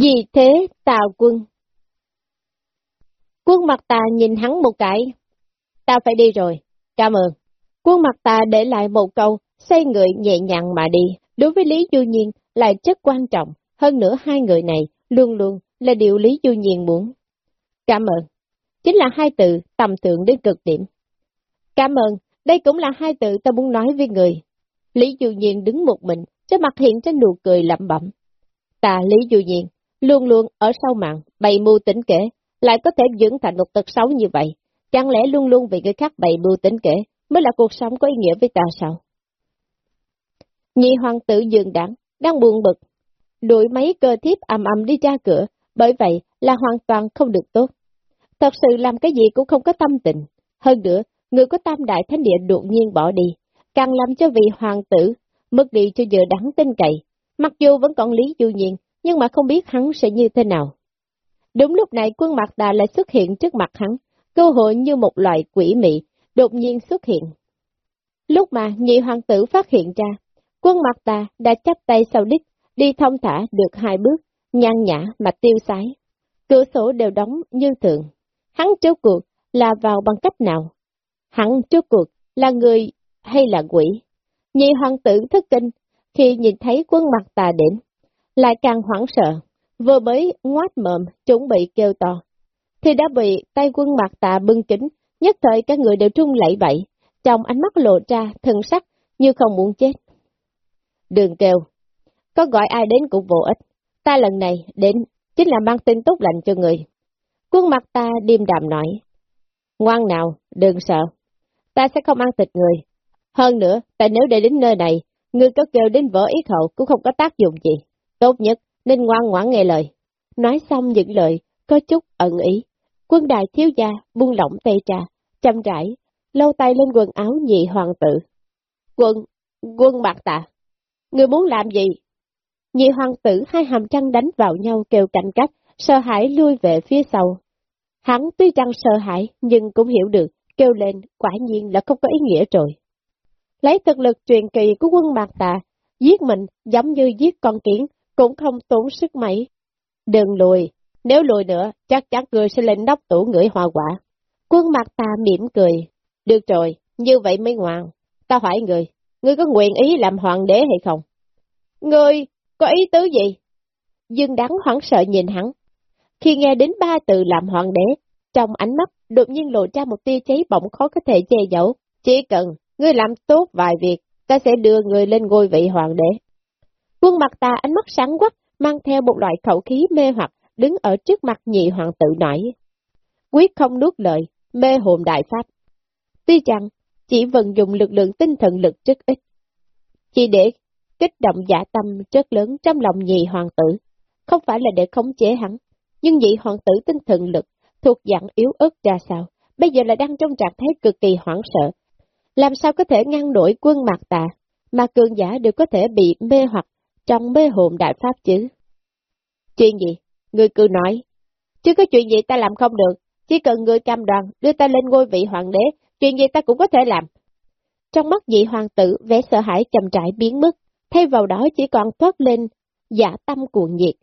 Vì thế tào quân. Quân mặt ta nhìn hắn một cái. Ta phải đi rồi, cảm ơn. Quân mặt ta để lại một câu, xoay người nhẹ nhàng mà đi. Đối với Lý Du Nhiên là rất quan trọng, hơn nữa hai người này luôn luôn là điều Lý Du Nhiên muốn. Cảm ơn. Chính là hai từ tầm thượng đến cực điểm. Cảm ơn, đây cũng là hai từ ta muốn nói với người. Lý Du Nhiên đứng một mình, trên mặt hiện trên nụ cười lẩm bẩm. Ta Lý Du Nhiên, luôn luôn ở sau mạng, bày mưu tính kể, lại có thể dưỡng thành một tật xấu như vậy. Chẳng lẽ luôn luôn vì người khác bày mưu tính kể, mới là cuộc sống có ý nghĩa với ta sao? Nhị hoàng tử dường đẳng, đang buồn bực. Đuổi mấy cơ thiếp ầm ầm đi ra cửa, bởi vậy là hoàn toàn không được tốt. Thật sự làm cái gì cũng không có tâm tình. Hơn nữa, người có tam đại thánh địa đột nhiên bỏ đi, càng làm cho vị hoàng tử mất đi cho giờ đáng tin cậy. Mặc dù vẫn còn lý du nhiên, nhưng mà không biết hắn sẽ như thế nào. Đúng lúc này quân mặt đà lại xuất hiện trước mặt hắn, cơ hội như một loại quỷ mị, đột nhiên xuất hiện. Lúc mà nhị hoàng tử phát hiện ra, quân mặt đà đã chắp tay sau đích, đi thông thả được hai bước, nhan nhã mà tiêu sái. Cửa sổ đều đóng như thường. Hắn trước cuộc là vào bằng cách nào? Hắn trước cuộc là người hay là quỷ? Nhị hoàng tử thức kinh khi nhìn thấy quân mặt tà đến, lại càng hoảng sợ, vừa mới ngoát mồm chuẩn bị kêu to, thì đã bị tay quân mặt tạ bưng kính, nhất thời các người đều trung lẫy bậy, trong ánh mắt lộ ra thần sắc như không muốn chết. Đường kêu, có gọi ai đến cũng vô ích, ta lần này đến chính là mang tin tốt lành cho người. Quân mặt ta điềm đạm nói, ngoan nào, đừng sợ, ta sẽ không ăn thịt người. Hơn nữa, tại nếu để đến nơi này, người có kêu đến vỡ ít hậu cũng không có tác dụng gì. Tốt nhất, nên ngoan ngoãn nghe lời. Nói xong những lời, có chút ẩn ý. Quân đại thiếu gia buông lỏng tay trà, chăm rãi, lâu tay lên quần áo nhị hoàng tử. Quân, quân bạc tạ, người muốn làm gì? Nhị hoàng tử hai hàm trăng đánh vào nhau kêu cạnh cách, sợ hãi lui về phía sau. Hắn tuy rằng sợ hãi, nhưng cũng hiểu được, kêu lên, quả nhiên là không có ý nghĩa rồi. Lấy thực lực truyền kỳ của quân mạc tà, giết mình giống như giết con kiến, cũng không tốn sức mấy. Đừng lùi, nếu lùi nữa, chắc chắn người sẽ lên nóc tủ ngửi hoa quả. Quân mặt ta mỉm cười. Được rồi, như vậy mới ngoan. Ta hỏi người, người có nguyện ý làm hoàng đế hay không? Người, có ý tứ gì? Dương đắng hoảng sợ nhìn hắn. Khi nghe đến ba từ làm hoàng đế, trong ánh mắt đột nhiên lộ ra một tia cháy bỏng khó có thể che giấu. Chỉ cần ngươi làm tốt vài việc, ta sẽ đưa người lên ngôi vị hoàng đế. Quân mặt ta ánh mắt sáng quắc, mang theo một loại khẩu khí mê hoặc, đứng ở trước mặt nhị hoàng tử nói. Quyết không nuốt lời, mê hồn đại pháp. Tuy rằng, chỉ vận dụng lực lượng tinh thần lực rất ít. Chỉ để kích động giả tâm rất lớn trong lòng nhị hoàng tử, không phải là để khống chế hắn, nhưng nhị hoàng tử tinh thần lực thuộc dạng yếu ớt ra sao, bây giờ là đang trong trạng thái cực kỳ hoảng sợ. Làm sao có thể ngăn nổi quân mạc tà, mà cường giả đều có thể bị mê hoặc trong mê hồn đại pháp chứ. Chuyện gì? Ngươi cứ nói. Chứ có chuyện gì ta làm không được, chỉ cần ngươi cam đoàn đưa ta lên ngôi vị hoàng đế, chuyện gì ta cũng có thể làm. Trong mắt dị hoàng tử, vẻ sợ hãi chậm rãi biến mất, thay vào đó chỉ còn thoát lên giả tâm cuồng nhiệt.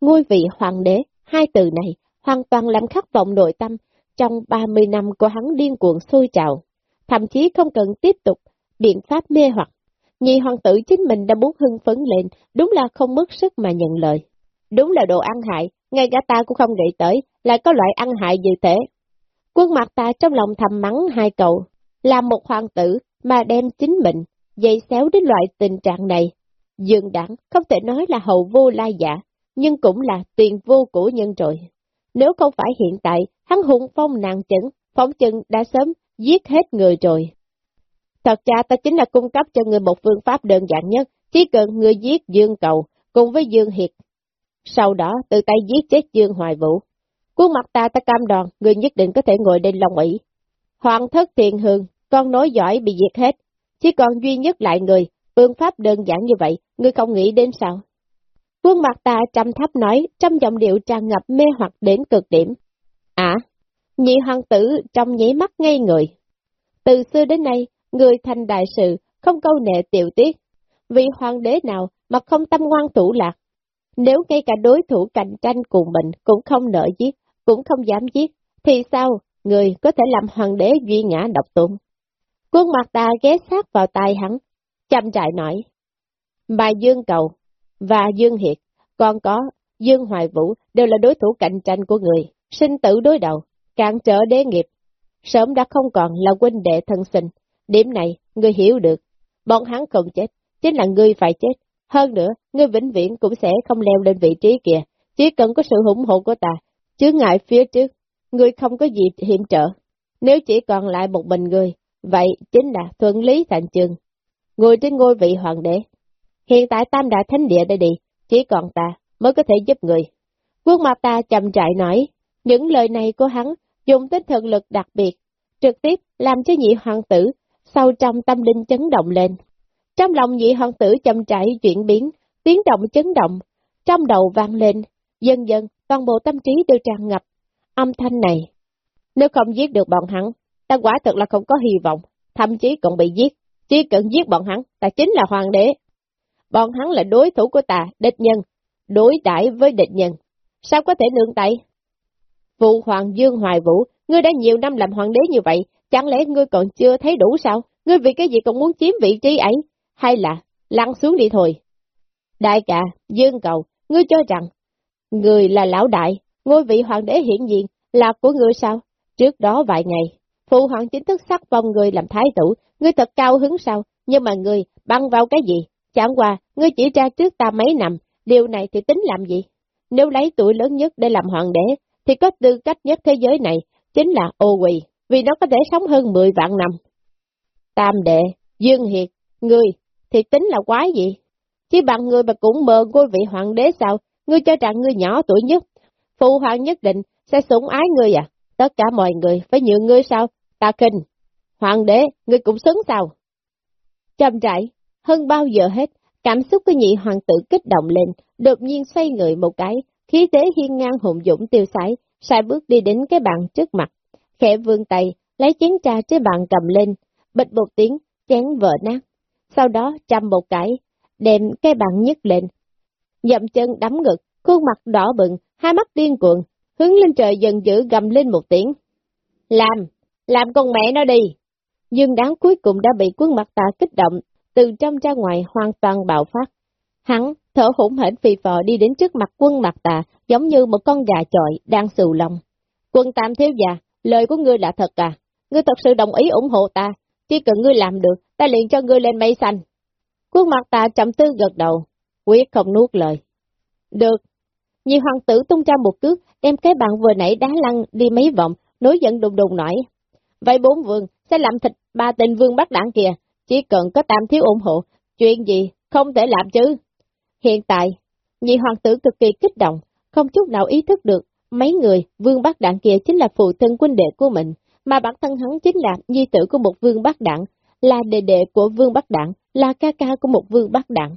Ngôi vị hoàng đế, hai từ này hoàn toàn làm khắc vọng nội tâm trong 30 năm của hắn điên cuồng sôi trào, thậm chí không cần tiếp tục biện pháp mê hoặc. Nhị hoàng tử chính mình đã muốn hưng phấn lên, đúng là không mất sức mà nhận lời. Đúng là đồ ăn hại, ngay cả ta cũng không nghĩ tới, lại có loại ăn hại như thế. Quân mặt ta trong lòng thầm mắng hai cậu, là một hoàng tử mà đem chính mình, dây xéo đến loại tình trạng này. Dương đẳng không thể nói là hậu vô lai giả, nhưng cũng là tiền vô của nhân rồi. Nếu không phải hiện tại, hắn hùng phong nàng chấn, phóng chân đã sớm giết hết người rồi. Thật ra ta chính là cung cấp cho người một phương pháp đơn giản nhất, chỉ cần người giết Dương Cầu cùng với Dương Hiệt. Sau đó tự tay giết chết Dương Hoài Vũ. Quân mặt ta ta cam đoan, người nhất định có thể ngồi lên Long ỷ. Hoàng thất thiền hương, con nói giỏi bị diệt hết, chỉ còn duy nhất lại người, phương pháp đơn giản như vậy, người không nghĩ đến sao? Quân mặt ta trầm thấp nói, trong giọng điệu tràn ngập mê hoặc đến cực điểm. À, nhị hoàng tử trong nháy mắt ngây người. Từ xưa đến nay, người thành đại sự, không câu nệ tiểu tiết. Vì hoàng đế nào mà không tâm ngoan thủ lạc. Nếu ngay cả đối thủ cạnh tranh cùng mình cũng không nợ giết, cũng không dám giết, thì sao người có thể làm hoàng đế duy ngã độc tôn? Quân mặt ta ghé sát vào tai hắn, chăm trại nói. Bà Dương Cầu và Dương Hiệt, còn có Dương Hoài Vũ đều là đối thủ cạnh tranh của người, sinh tử đối đầu, cản trở đế nghiệp. Sớm đã không còn là huynh đệ thân sinh, điểm này ngươi hiểu được. Bọn hắn không chết, chính là ngươi phải chết. Hơn nữa, ngươi vĩnh viễn cũng sẽ không leo lên vị trí kia, chỉ cần có sự ủng hộ của ta, chứ ngại phía trước, ngươi không có gì hiểm trợ. Nếu chỉ còn lại một mình ngươi, vậy chính là thuận lý thành trường. Ngồi trên ngôi vị hoàng đế. Hiện tại tam đại thánh địa đây đi, chỉ còn ta mới có thể giúp người. Quân mặt ta chậm trại nói, những lời này của hắn dùng tinh thần lực đặc biệt, trực tiếp làm cho nhị hoàng tử sau trong tâm linh chấn động lên. Trong lòng nhị hoàng tử chậm trải chuyển biến, tiếng động chấn động, trong đầu vang lên, dần dần toàn bộ tâm trí đều tràn ngập. Âm thanh này, nếu không giết được bọn hắn, ta quả thật là không có hy vọng, thậm chí còn bị giết. Chỉ cần giết bọn hắn, ta chính là hoàng đế. Bọn hắn là đối thủ của ta, địch nhân, đối đãi với địch nhân. Sao có thể nương tay? Phụ hoàng Dương Hoài Vũ, ngươi đã nhiều năm làm hoàng đế như vậy, chẳng lẽ ngươi còn chưa thấy đủ sao? Ngươi vì cái gì còn muốn chiếm vị trí ấy? Hay là lăn xuống đi thôi? Đại ca, Dương Cầu, ngươi cho rằng, người là lão đại, ngôi vị hoàng đế hiện diện là của ngươi sao? Trước đó vài ngày, phụ hoàng chính thức sắc phong người làm thái tử, ngươi thật cao hứng sao? Nhưng mà ngươi băng vào cái gì? Chẳng qua, ngươi chỉ ra trước ta mấy năm, điều này thì tính làm gì? Nếu lấy tuổi lớn nhất để làm hoàng đế, thì có tư cách nhất thế giới này, chính là ô quỳ, vì nó có thể sống hơn 10 vạn năm. Tam đệ, Dương Hiệt, ngươi, thì tính là quái gì? Chỉ bằng ngươi mà cũng mơ ngôi vị hoàng đế sao? Ngươi cho rằng ngươi nhỏ tuổi nhất, phụ hoàng nhất định sẽ sủng ái ngươi à? Tất cả mọi người phải nhượng ngươi sao? Ta kinh. Hoàng đế, ngươi cũng xứng sao? Trầm rãi hơn bao giờ hết, cảm xúc của nhị hoàng tử kích động lên, đột nhiên xoay người một cái, khí thế hiên ngang hùng dũng tiêu sái, sai bước đi đến cái bàn trước mặt, khẽ vương tay, lấy chén trà trên bàn cầm lên, bịch một tiếng, chén vỡ nát. Sau đó chăm một cái, đem cái bàn nhấc lên, dậm chân đấm ngực, khuôn mặt đỏ bừng, hai mắt điên cuồng, hướng lên trời dần dữ gầm lên một tiếng. Làm, làm con mẹ nó đi! Dương đáng cuối cùng đã bị quân mặt ta kích động, từ trong ra ngoài hoàn toàn bạo phát. Hắn thở hổn hển phì phò đi đến trước mặt quân mặt tà, giống như một con gà chọi đang sù lòng. Quân tam thiếu già, lời của ngươi là thật à? Ngươi thật sự đồng ý ủng hộ ta, chỉ cần ngươi làm được, ta liền cho ngươi lên mây xanh. khuôn mặt ta chậm tư gật đầu, quyết không nuốt lời. Được. Nhị hoàng tử tung ra một cước, đem cái bạn vừa nãy đá lăn đi mấy vòng, nối giận đùng đùng nổi. Vậy bốn vương sẽ làm thịt ba tên vương bắt đảng kìa, chỉ cần có tam thiếu ủng hộ, chuyện gì không thể làm chứ. Hiện tại, nhị hoàng tử cực kỳ kích động, không chút nào ý thức được, mấy người vương bác đảng kia chính là phụ thân quân đệ của mình, mà bản thân hắn chính là nhi tử của một vương bác đảng, là đệ đệ của vương bác đảng, là ca ca của một vương bác đảng.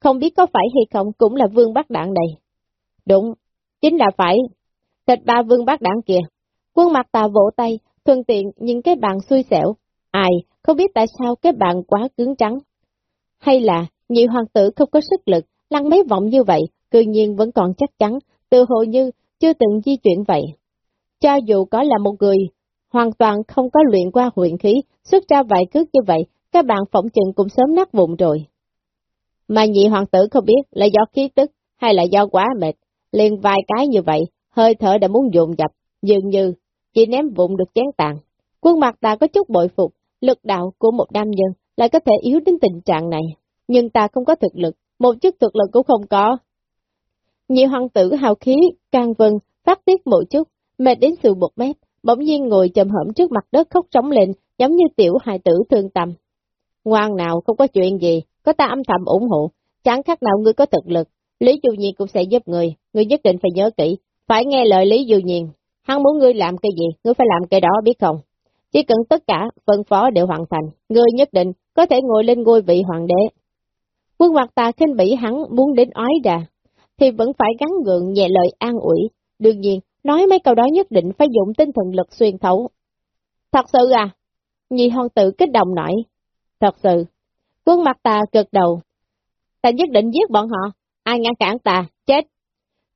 Không biết có phải hay không cũng là vương bác đảng này. Đúng, chính là phải. Thịt ba vương bác đảng kìa. Quân mặt tà vỗ tay, thuận tiện những cái bàn xui xẻo. Ai, không biết tại sao cái bàn quá cứng trắng. Hay là nhị hoàng tử không có sức lực, lăn mấy vọng như vậy, cư nhiên vẫn còn chắc chắn, từ hồ như chưa từng di chuyển vậy. Cho dù có là một người hoàn toàn không có luyện qua huyện khí, xuất ra vài cước như vậy, các bạn phỏng chừng cũng sớm nát vụn rồi. Mà nhị hoàng tử không biết là do khí tức hay là do quá mệt, liền vài cái như vậy, hơi thở đã muốn dồn dập, dường như chỉ ném vụn được chén tàn. Quân mặt ta có chút bội phục, lực đạo của một nam nhân lại có thể yếu đến tình trạng này, nhưng ta không có thực lực, một chút thực lực cũng không có. Nhị hoàng tử hào khí, càng vân, phát tiết một chút, mệt đến sự bột mép bỗng nhiên ngồi chầm hởm trước mặt đất khóc trống lên, giống như tiểu hài tử thương tâm. Ngoan nào, không có chuyện gì, có ta âm thầm ủng hộ, chẳng khác nào ngươi có thực lực, Lý Du Nhiên cũng sẽ giúp người, ngươi nhất định phải nhớ kỹ, phải nghe lời Lý Du Nhiên, hắn muốn ngươi làm cái gì, ngươi phải làm cái đó biết không? Chỉ cần tất cả phân phó đều hoàn thành, ngươi nhất định có thể ngồi lên ngôi vị hoàng đế. Quân mặt ta khinh bỉ hắn muốn đến ói ra, thì vẫn phải gắn gượng nhẹ lời an ủi. Đương nhiên, nói mấy câu đó nhất định phải dùng tinh thần lực xuyên thấu. Thật sự à? Nhị hoàng tử kích động nổi. Thật sự. Quân mặt ta cực đầu. Ta nhất định giết bọn họ. ai ngăn cản ta, chết.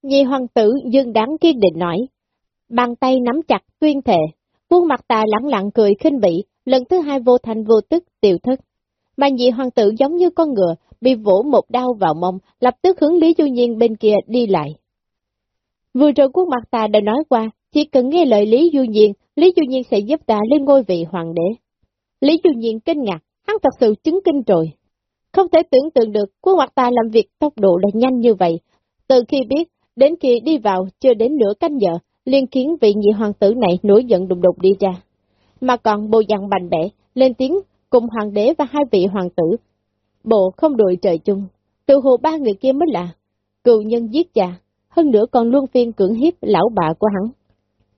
Nhị hoàng tử dương đáng kiên định nói, bàn tay nắm chặt tuyên thệ, khuôn mặt ta lặng lặng cười khinh bỉ, lần thứ hai vô thành vô tức tiểu thất. Mà nhị hoàng tử giống như con ngựa, bị vỗ một đau vào mông, lập tức hướng Lý Du Nhiên bên kia đi lại. Vừa rồi quốc mặt ta đã nói qua, chỉ cần nghe lời Lý Du Nhiên, Lý Du Nhiên sẽ giúp ta lên ngôi vị hoàng đế. Lý Du Nhiên kinh ngạc, hắn thật sự chứng kinh rồi. Không thể tưởng tượng được quốc mặt ta làm việc tốc độ là nhanh như vậy. Từ khi biết, đến khi đi vào chưa đến nửa canh giờ, liên khiến vị nhị hoàng tử này nổi giận đùng đục đi ra. Mà còn bồ dặn bành bẻ, lên tiếng cùng hoàng đế và hai vị hoàng tử. Bộ không đội trời chung, từ hồ ba người kia mới là cựu nhân giết cha, hơn nữa còn luôn phiên cưỡng hiếp lão bà của hắn.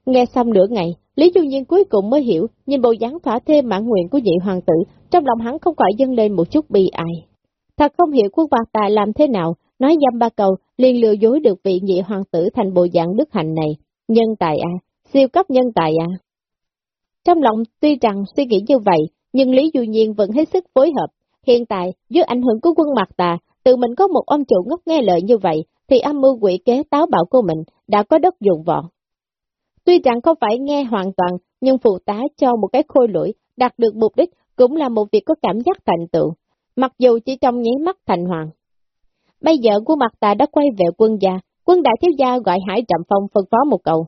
Nghe xong nửa ngày, Lý Du Nhiên cuối cùng mới hiểu, nhìn bộ dáng thỏa thê mãn nguyện của nhị hoàng tử, trong lòng hắn không khỏi dâng lên một chút bi ai. Thật không hiểu quân vạc tài làm thế nào, nói dăm ba câu, liền lừa dối được vị nhị hoàng tử thành bộ dạng đức hạnh này. Nhân tài à, siêu cấp nhân tài à. Trong lòng tuy rằng suy nghĩ như vậy, nhưng Lý Du Nhiên vẫn hết sức phối hợp. Hiện tại, dưới ảnh hưởng của quân mặt tà, tự mình có một ông chủ ngốc nghe lời như vậy, thì âm mưu quỷ kế táo bạo của mình đã có đất dụng võ. Tuy rằng không phải nghe hoàn toàn, nhưng phụ tá cho một cái khôi lỗi đạt được mục đích cũng là một việc có cảm giác thành tựu, mặc dù chỉ trong nháy mắt thành hoàng. Bây giờ của mặt Tà đã quay về quân gia, quân đại thiếu gia gọi Hải Trầm Phong phân phó một câu.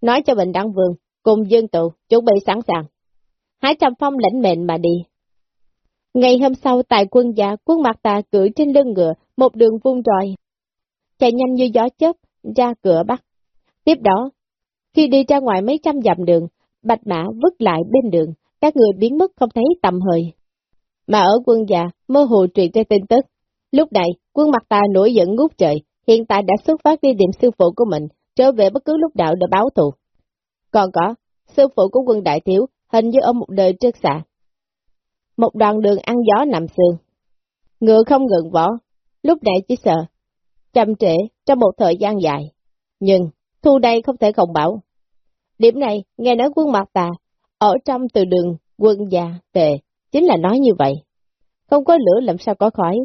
Nói cho Bình Đăng Vương, cùng Dương Tụ, chuẩn bị sẵn sàng. Hải Trầm Phong lãnh mệnh mà đi. Ngày hôm sau tại quân gia, quân mặt ta cưỡi trên lưng ngựa, một đường vung roi. Chạy nhanh như gió chớp, ra cửa bắc. Tiếp đó, khi đi ra ngoài mấy trăm dặm đường, bạch mã vứt lại bên đường, các người biến mất không thấy tầm hơi. Mà ở quân già, mơ hồ truyền ra tin tức. Lúc này, quân mặt ta nổi giận ngút trời, hiện tại đã xuất phát đi điểm sư phụ của mình, trở về bất cứ lúc nào để báo thù. Còn có, sư phụ của quân đại thiếu, hình như ở một đời trước xạ. Một đoạn đường ăn gió nằm xương. Ngựa không ngừng võ, lúc nãy chỉ sợ, chậm trễ trong một thời gian dài. Nhưng, thu đây không thể không bảo. Điểm này, nghe nói quân mặt tà, ở trong từ đường quân già tề chính là nói như vậy. Không có lửa làm sao có khói.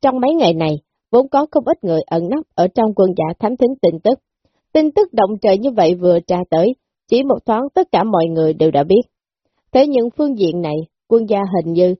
Trong mấy ngày này, vốn có không ít người ẩn nấp ở trong quân giả thám thính tin tức. Tin tức động trời như vậy vừa tra tới, chỉ một thoáng tất cả mọi người đều đã biết. Thế nhưng phương diện này, quân gia hình như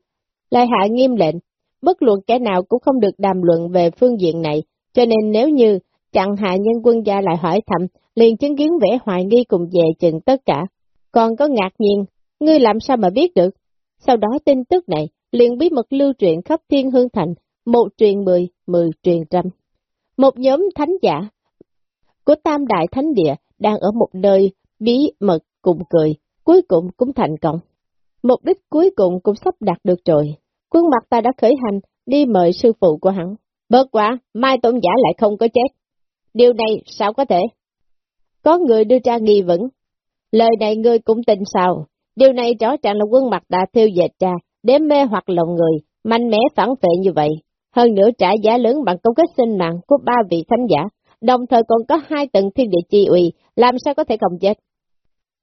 lại hạ nghiêm lệnh, bất luận kẻ nào cũng không được đàm luận về phương diện này, cho nên nếu như chặn hạ nhân quân gia lại hỏi thăm, liền chứng kiến vẻ hoài nghi cùng về chừng tất cả. Còn có ngạc nhiên, ngươi làm sao mà biết được? Sau đó tin tức này liền bí mật lưu truyền khắp thiên hương thành, một truyền mười, mười truyền trăm. Một nhóm thánh giả của Tam Đại Thánh Địa đang ở một nơi bí mật cùng cười, cuối cùng cũng thành công. Mục đích cuối cùng cũng sắp đạt được rồi. Quân mặt ta đã khởi hành, đi mời sư phụ của hắn. Bớt quá, Mai Tôn Giả lại không có chết. Điều này sao có thể? Có người đưa ra nghi vấn. Lời này ngươi cũng tin sao? Điều này rõ ràng là quân mặt đã theo dệt ra, để mê hoặc lòng người, mạnh mẽ phản vệ như vậy. Hơn nữa trả giá lớn bằng công kích sinh mạng của ba vị thánh giả, đồng thời còn có hai tầng thiên địa chi uy, làm sao có thể không chết?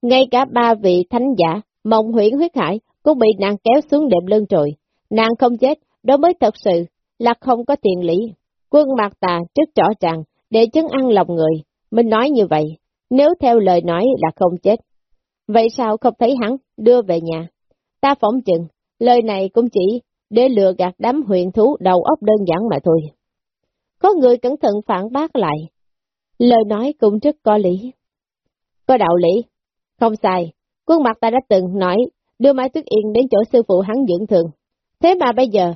Ngay cả ba vị thánh giả, mộng huyễn huyết hải, cũng bị nàng kéo xuống đệm lưng rồi. Nàng không chết, đó mới thật sự là không có tiền lý. Quân mặt tà trước rõ ràng, để chứng ăn lòng người. Mình nói như vậy, nếu theo lời nói là không chết. Vậy sao không thấy hắn đưa về nhà? Ta phỏng chừng, lời này cũng chỉ để lừa gạt đám huyện thú đầu óc đơn giản mà thôi. Có người cẩn thận phản bác lại. Lời nói cũng rất có lý. Có đạo lý. Không sai. Quân mặt ta đã từng nói, đưa Mai Tuyết Yên đến chỗ sư phụ hắn dưỡng thường. Thế mà bây giờ,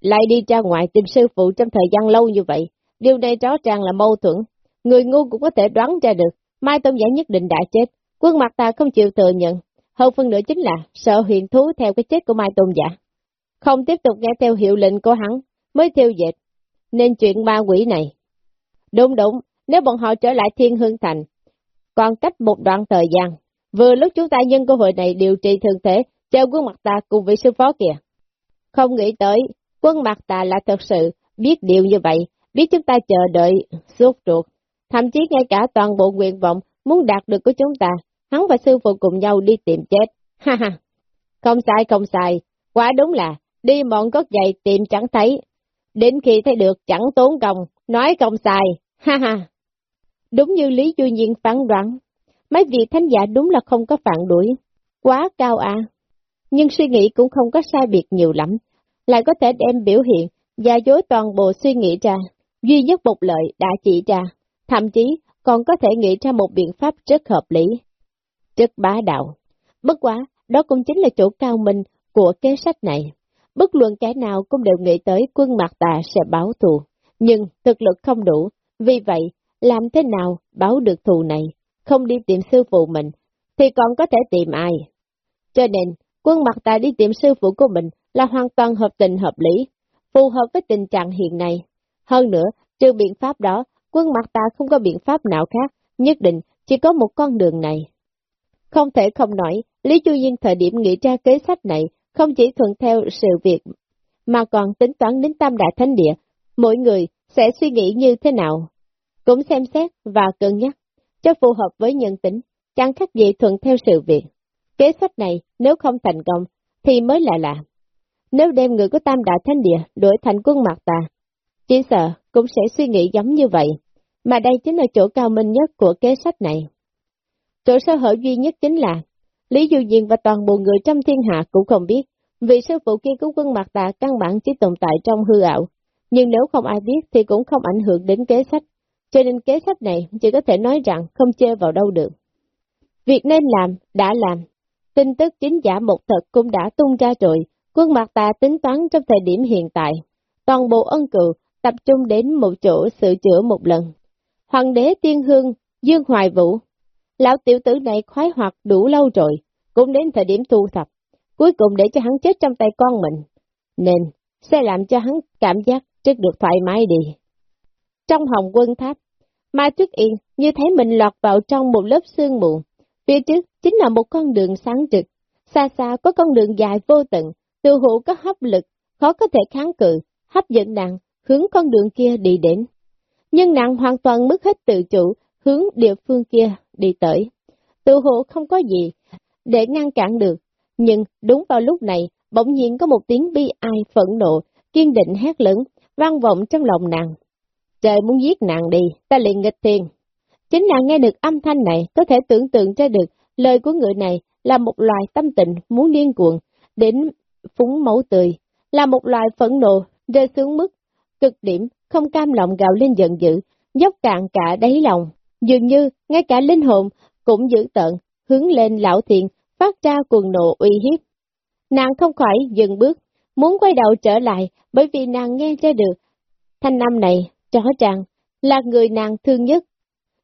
lại đi ra ngoài tìm sư phụ trong thời gian lâu như vậy. Điều này rõ ràng là mâu thuẫn. Người ngu cũng có thể đoán ra được. Mai tông Giả nhất định đã chết. Quân mặt ta không chịu thừa nhận. Hơn phân nữa chính là sợ huyền thú theo cái chết của Mai Tôn Giả. Không tiếp tục nghe theo hiệu lệnh của hắn, mới theo dệt, Nên chuyện ma quỷ này. Đúng đúng, nếu bọn họ trở lại Thiên Hương Thành, còn cách một đoạn thời gian, vừa lúc chúng ta nhân cơ hội này điều trị thường thế, treo quân mặt ta cùng vị sư phó kìa. Không nghĩ tới, quân mặt ta là thật sự biết điều như vậy, biết chúng ta chờ đợi, suốt ruột. Thậm chí ngay cả toàn bộ nguyện vọng muốn đạt được của chúng ta, hắn và sư phụ cùng nhau đi tìm chết. Ha ha, không sai không sai, quá đúng là đi mọn cốt dày tìm chẳng thấy. Đến khi thấy được chẳng tốn công, nói công sai, ha ha. Đúng như Lý Du Nhiên phán đoán, mấy vị thánh giả đúng là không có phản đuổi, quá cao à. Nhưng suy nghĩ cũng không có sai biệt nhiều lắm, lại có thể đem biểu hiện và dối toàn bộ suy nghĩ ra, duy nhất một lợi đã chỉ ra, thậm chí còn có thể nghĩ ra một biện pháp rất hợp lý, rất bá đạo. Bất quá, đó cũng chính là chỗ cao minh của kế sách này. Bất luận kẻ nào cũng đều nghĩ tới quân mặt tà sẽ báo thù, nhưng thực lực không đủ, vì vậy, làm thế nào báo được thù này, không đi tìm sư phụ mình, thì còn có thể tìm ai. Cho nên, quân mặt ta đi tìm sư phụ của mình là hoàn toàn hợp tình hợp lý, phù hợp với tình trạng hiện nay. Hơn nữa, trừ biện pháp đó, quân mặt ta không có biện pháp nào khác, nhất định chỉ có một con đường này. Không thể không nói, Lý Chu Nhiên thời điểm nghĩ ra kế sách này, không chỉ thuận theo sự việc, mà còn tính toán đến tam đại thánh địa, mỗi người sẽ suy nghĩ như thế nào. Cũng xem xét và cân nhắc, cho phù hợp với nhân tính, chẳng khác gì thuận theo sự việc. Kế sách này, nếu không thành công, thì mới là lạ. Nếu đem người của tam đại thánh địa đổi thành quân mặt tà, chỉ sợ cũng sẽ suy nghĩ giống như vậy, mà đây chính là chỗ cao minh nhất của kế sách này. Chỗ sơ hở duy nhất chính là, Lý Du Diên và toàn bộ người trong thiên hạ cũng không biết, vì sư phụ kia của quân mặt tà căn bản chỉ tồn tại trong hư ảo, nhưng nếu không ai biết thì cũng không ảnh hưởng đến kế sách, cho nên kế sách này chỉ có thể nói rằng không chơi vào đâu được. Việc nên làm, đã làm, tin tức chính giả một thật cũng đã tung ra rồi, quân mặt ta tính toán trong thời điểm hiện tại, toàn bộ ân cựu tập trung đến một chỗ sửa chữa một lần. Hoàng đế tiên hương, Dương Hoài Vũ, lão tiểu tử này khoái hoạt đủ lâu rồi, cũng đến thời điểm thu thập, cuối cùng để cho hắn chết trong tay con mình, nên sẽ làm cho hắn cảm giác rất được thoải mái đi. Trong hồng quân tháp, Mai Tuyết Yên như thấy mình lọt vào trong một lớp sương mù, phía trước chính là một con đường sáng trực, xa xa có con đường dài vô tận, từ hữu có hấp lực, khó có thể kháng cự, hấp dẫn nàng, hướng con đường kia đi đến. Nhưng nàng hoàn toàn mất hết tự chủ, hướng địa phương kia đi tới. Tự hộ không có gì để ngăn cản được, nhưng đúng vào lúc này, bỗng nhiên có một tiếng bi ai phẫn nộ, kiên định hét lớn, vang vọng trong lòng nàng. Trời muốn giết nàng đi, ta liền nghịch tiền. Chính nàng nghe được âm thanh này, có thể tưởng tượng ra được lời của người này là một loài tâm tình muốn điên cuồng, đến phúng máu tươi, là một loài phẫn nộ, rơi xuống mức, cực điểm, không cam lòng gào lên giận dữ, dốc cạn cả đáy lòng, dường như ngay cả linh hồn cũng dữ tận hướng lên lão thiện, phát ra cuồng nộ uy hiếp. Nàng không khỏi dừng bước, muốn quay đầu trở lại, bởi vì nàng nghe ra được, thanh âm này, rõ ràng, là người nàng thương nhất,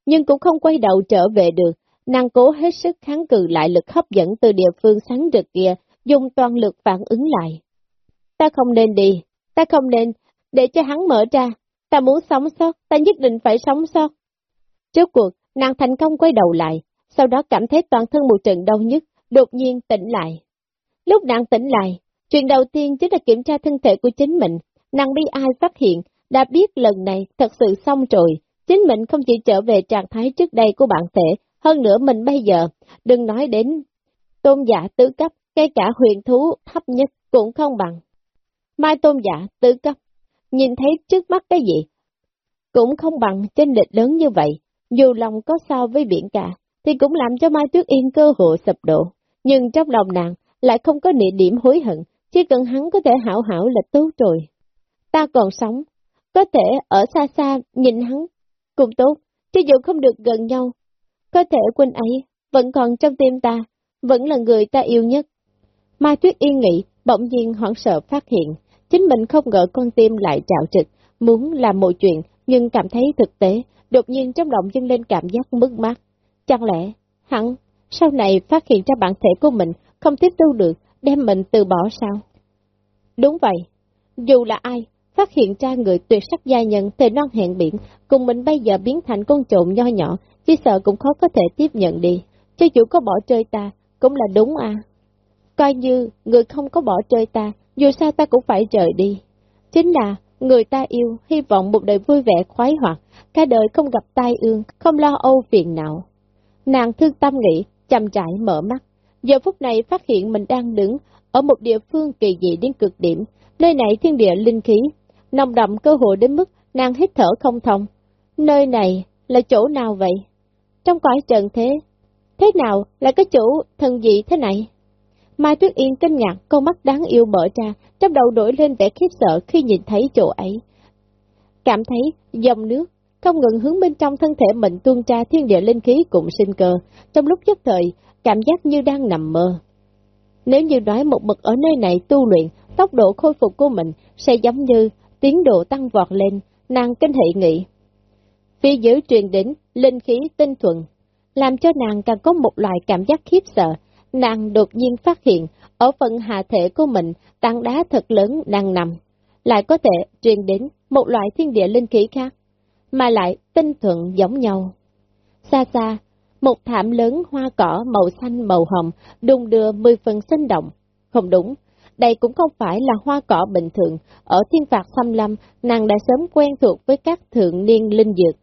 nhưng cũng không quay đầu trở về được, nàng cố hết sức kháng cự lại lực hấp dẫn từ địa phương sáng rực kia, dùng toàn lực phản ứng lại. Ta không nên đi, ta không nên, để cho hắn mở ra, ta muốn sống sót, ta nhất định phải sống sót. Trước cuộc, nàng thành công quay đầu lại, sau đó cảm thấy toàn thân một trận đau nhức, đột nhiên tỉnh lại. Lúc nàng tỉnh lại, chuyện đầu tiên chính là kiểm tra thân thể của chính mình, nàng bị ai phát hiện, đã biết lần này thật sự xong rồi, chính mình không chỉ trở về trạng thái trước đây của bản thể, hơn nữa mình bây giờ, đừng nói đến tôn giả tứ cấp, ngay cả huyền thú thấp nhất cũng không bằng. Mai tôn giả tứ cấp, nhìn thấy trước mắt cái gì, cũng không bằng trên địch lớn như vậy, dù lòng có sao với biển cả, thì cũng làm cho Mai Tuyết Yên cơ hội sập đổ, nhưng trong lòng nàng lại không có địa điểm hối hận, chỉ cần hắn có thể hảo hảo là tốt rồi. Ta còn sống, có thể ở xa xa nhìn hắn, cũng tốt, cho dù không được gần nhau, có thể quân ấy vẫn còn trong tim ta, vẫn là người ta yêu nhất. Mai Tuyết Yên nghĩ, bỗng nhiên hoảng sợ phát hiện, chính mình không ngờ con tim lại trạo trực, muốn làm một chuyện, nhưng cảm thấy thực tế, đột nhiên trong lòng dâng lên cảm giác mất mát. Chẳng lẽ, hắn, sau này phát hiện ra bản thể của mình không tiếp thu được, đem mình từ bỏ sao? Đúng vậy, dù là ai, phát hiện ra người tuyệt sắc gia nhân từ non hẹn biển, cùng mình bây giờ biến thành con trộm nho nhỏ, chỉ sợ cũng khó có thể tiếp nhận đi. Cho dù có bỏ chơi ta, cũng là đúng à. Coi như người không có bỏ chơi ta, dù sao ta cũng phải rời đi. Chính là, người ta yêu, hy vọng một đời vui vẻ khoái hoạt, cả đời không gặp tai ương, không lo âu phiền não. Nàng thương tâm nghĩ, chậm trải mở mắt, giờ phút này phát hiện mình đang đứng ở một địa phương kỳ dị đến cực điểm, nơi này thiên địa linh khí, nồng đậm cơ hội đến mức nàng hít thở không thông. Nơi này là chỗ nào vậy? Trong cõi trần thế, thế nào là cái chỗ thần dị thế này? Mai Tuyết Yên kinh ngạc, con mắt đáng yêu mở ra, trong đầu đổi lên vẻ khiếp sợ khi nhìn thấy chỗ ấy. Cảm thấy dòng nước không ngừng hướng bên trong thân thể mình tuôn ra thiên địa linh khí cùng sinh cơ, trong lúc nhất thời, cảm giác như đang nằm mơ. Nếu như nói một mực ở nơi này tu luyện, tốc độ khôi phục của mình sẽ giống như tiến độ tăng vọt lên, nàng kinh hệ nghị. Phi dưới truyền đến, linh khí tinh thuận, làm cho nàng càng có một loại cảm giác khiếp sợ, nàng đột nhiên phát hiện, ở phần hạ thể của mình, tảng đá thật lớn đang nằm, lại có thể truyền đến một loại thiên địa linh khí khác, mà lại tinh thuận giống nhau. Xa xa, một thảm lớn hoa cỏ màu xanh màu hồng đung đưa mười phần sinh động. Không đúng, đây cũng không phải là hoa cỏ bình thường, ở thiên phạt xâm lâm, nàng đã sớm quen thuộc với các thượng niên linh dược.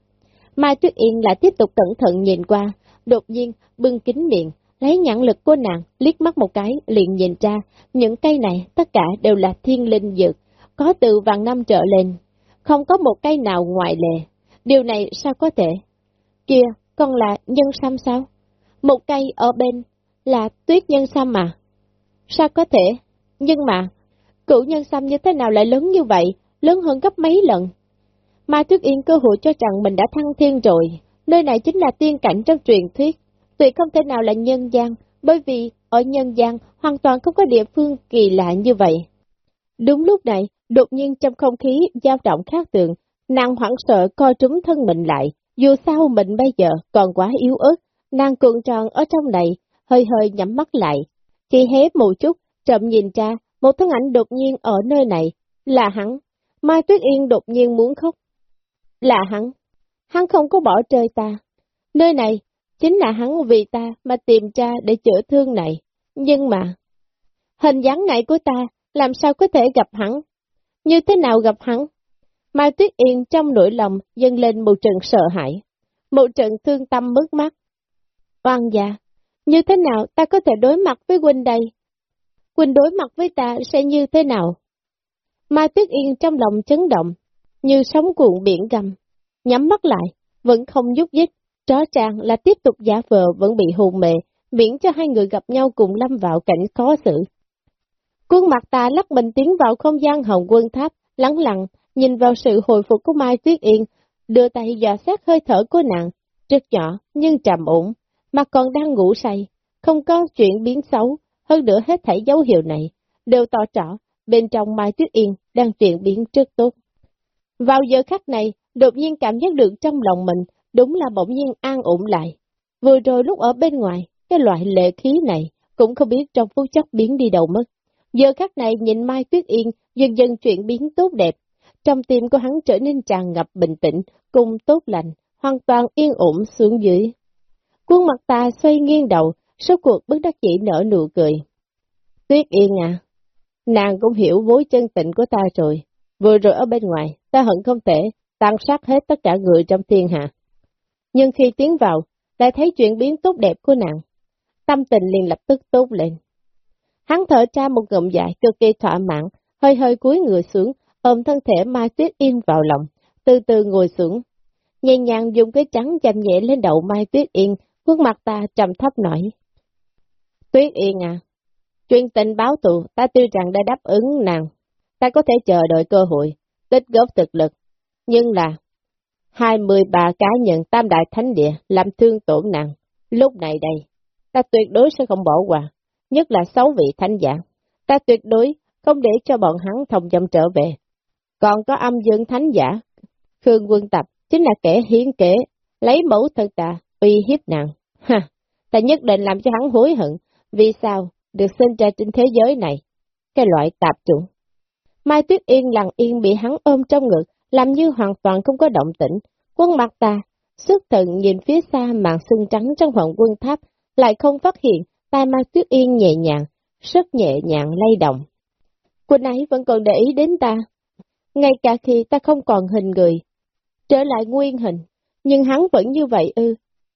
Mai Tuyết Yên lại tiếp tục cẩn thận nhìn qua, đột nhiên bưng kính miệng, lấy nhãn lực của nàng, liếc mắt một cái, liền nhìn ra, những cây này tất cả đều là thiên linh dược, có từ vàng năm trở lên, không có một cây nào ngoại lệ. Điều này sao có thể? Kia, còn là nhân sam sao? Một cây ở bên là tuyết nhân sam mà. Sao có thể? Nhưng mà, cựu nhân xăm như thế nào lại lớn như vậy, lớn hơn gấp mấy lần? Mai Tuyết Yên cơ hội cho rằng mình đã thăng thiên rồi, nơi này chính là tiên cảnh trong truyền thuyết, tuyệt không thể nào là nhân gian, bởi vì ở nhân gian hoàn toàn không có địa phương kỳ lạ như vậy. Đúng lúc này, đột nhiên trong không khí dao động khác thường, nàng hoảng sợ co trúng thân mình lại, dù sao mình bây giờ còn quá yếu ớt, nàng cuộn tròn ở trong này, hơi hơi nhắm mắt lại. chỉ hé một chút, chậm nhìn ra, một thân ảnh đột nhiên ở nơi này, là hắn. Mai Tuyết Yên đột nhiên muốn khóc. Là hắn. Hắn không có bỏ rơi ta. Nơi này, chính là hắn vì ta mà tìm ra để chữa thương này. Nhưng mà, hình dáng này của ta, làm sao có thể gặp hắn? Như thế nào gặp hắn? Mai Tuyết Yên trong nỗi lòng dâng lên một trận sợ hãi, một trận thương tâm mất mắt. Oan gia, như thế nào ta có thể đối mặt với huynh đây? Quỳnh đối mặt với ta sẽ như thế nào? Mai Tuyết Yên trong lòng chấn động, như sóng cuộn biển gầm, nhắm mắt lại, vẫn không nhúc nhích, rõ ràng là tiếp tục giả vờ vẫn bị hồn mệ, miễn cho hai người gặp nhau cùng lâm vào cảnh khó xử. Quân mặt ta lắc mình tiến vào không gian hồng quân tháp, lắng lặng, nhìn vào sự hồi phục của Mai Tuyết Yên, đưa tay dò xét hơi thở của nàng, rất nhỏ nhưng trầm ổn, mà còn đang ngủ say, không có chuyện biến xấu, hơn nữa hết thảy dấu hiệu này, đều tỏ rõ bên trong Mai Tuyết Yên đang chuyển biến rất tốt. Vào giờ khắc này, đột nhiên cảm giác được trong lòng mình, đúng là bỗng nhiên an ổn lại. Vừa rồi lúc ở bên ngoài, cái loại lệ khí này cũng không biết trong phút chốc biến đi đâu mất. Giờ khắc này nhìn Mai Tuyết Yên dần dần chuyển biến tốt đẹp, trong tim của hắn trở nên tràn ngập bình tĩnh, cùng tốt lành, hoàn toàn yên ổn xuống dưới. Quân mặt ta xoay nghiêng đầu, số cuộc bất đắc dĩ nở nụ cười. Tuyết Yên à, nàng cũng hiểu mối chân tịnh của ta rồi. Vừa rồi ở bên ngoài, ta hận không thể tàn sát hết tất cả người trong thiên hạ. Nhưng khi tiến vào, lại thấy chuyện biến tốt đẹp của nàng. Tâm tình liền lập tức tốt lên. Hắn thở ra một ngụm dài cực kỳ thỏa mãn, hơi hơi cúi người xuống, ôm thân thể Mai Tuyết Yên vào lòng, từ từ ngồi xuống. Nhẹ nhàng dùng cái trắng chạm nhẹ lên đầu Mai Tuyết Yên, khuôn mặt ta trầm thấp nói. Tuyết Yên à, chuyên tình báo tù, ta tuy rằng đã đáp ứng nàng, ta có thể chờ đợi cơ hội, tích góp thực lực, nhưng là 23 cá nhân tam đại thánh địa làm thương tổn nàng, lúc này đây, ta tuyệt đối sẽ không bỏ qua, nhất là sáu vị thánh giả, ta tuyệt đối không để cho bọn hắn thông dâm trở về, còn có âm dương thánh giả, Khương Quân Tập chính là kẻ hiến kế lấy mẫu thân ta, uy hiếp nàng. Ha, ta nhất định làm cho hắn hối hận, vì sao được sinh ra trên thế giới này, cái loại tạp chủng. Mai Tuyết Yên lặng yên bị hắn ôm trong ngực, làm như hoàn toàn không có động tĩnh. Quân mặt ta, xuất thần nhìn phía xa màn sương trắng trong phòng quân tháp, lại không phát hiện tay Mai Tuyết Yên nhẹ nhàng, rất nhẹ nhàng lay động. Quân ấy vẫn còn để ý đến ta, ngay cả khi ta không còn hình người, trở lại nguyên hình, nhưng hắn vẫn như vậy ư.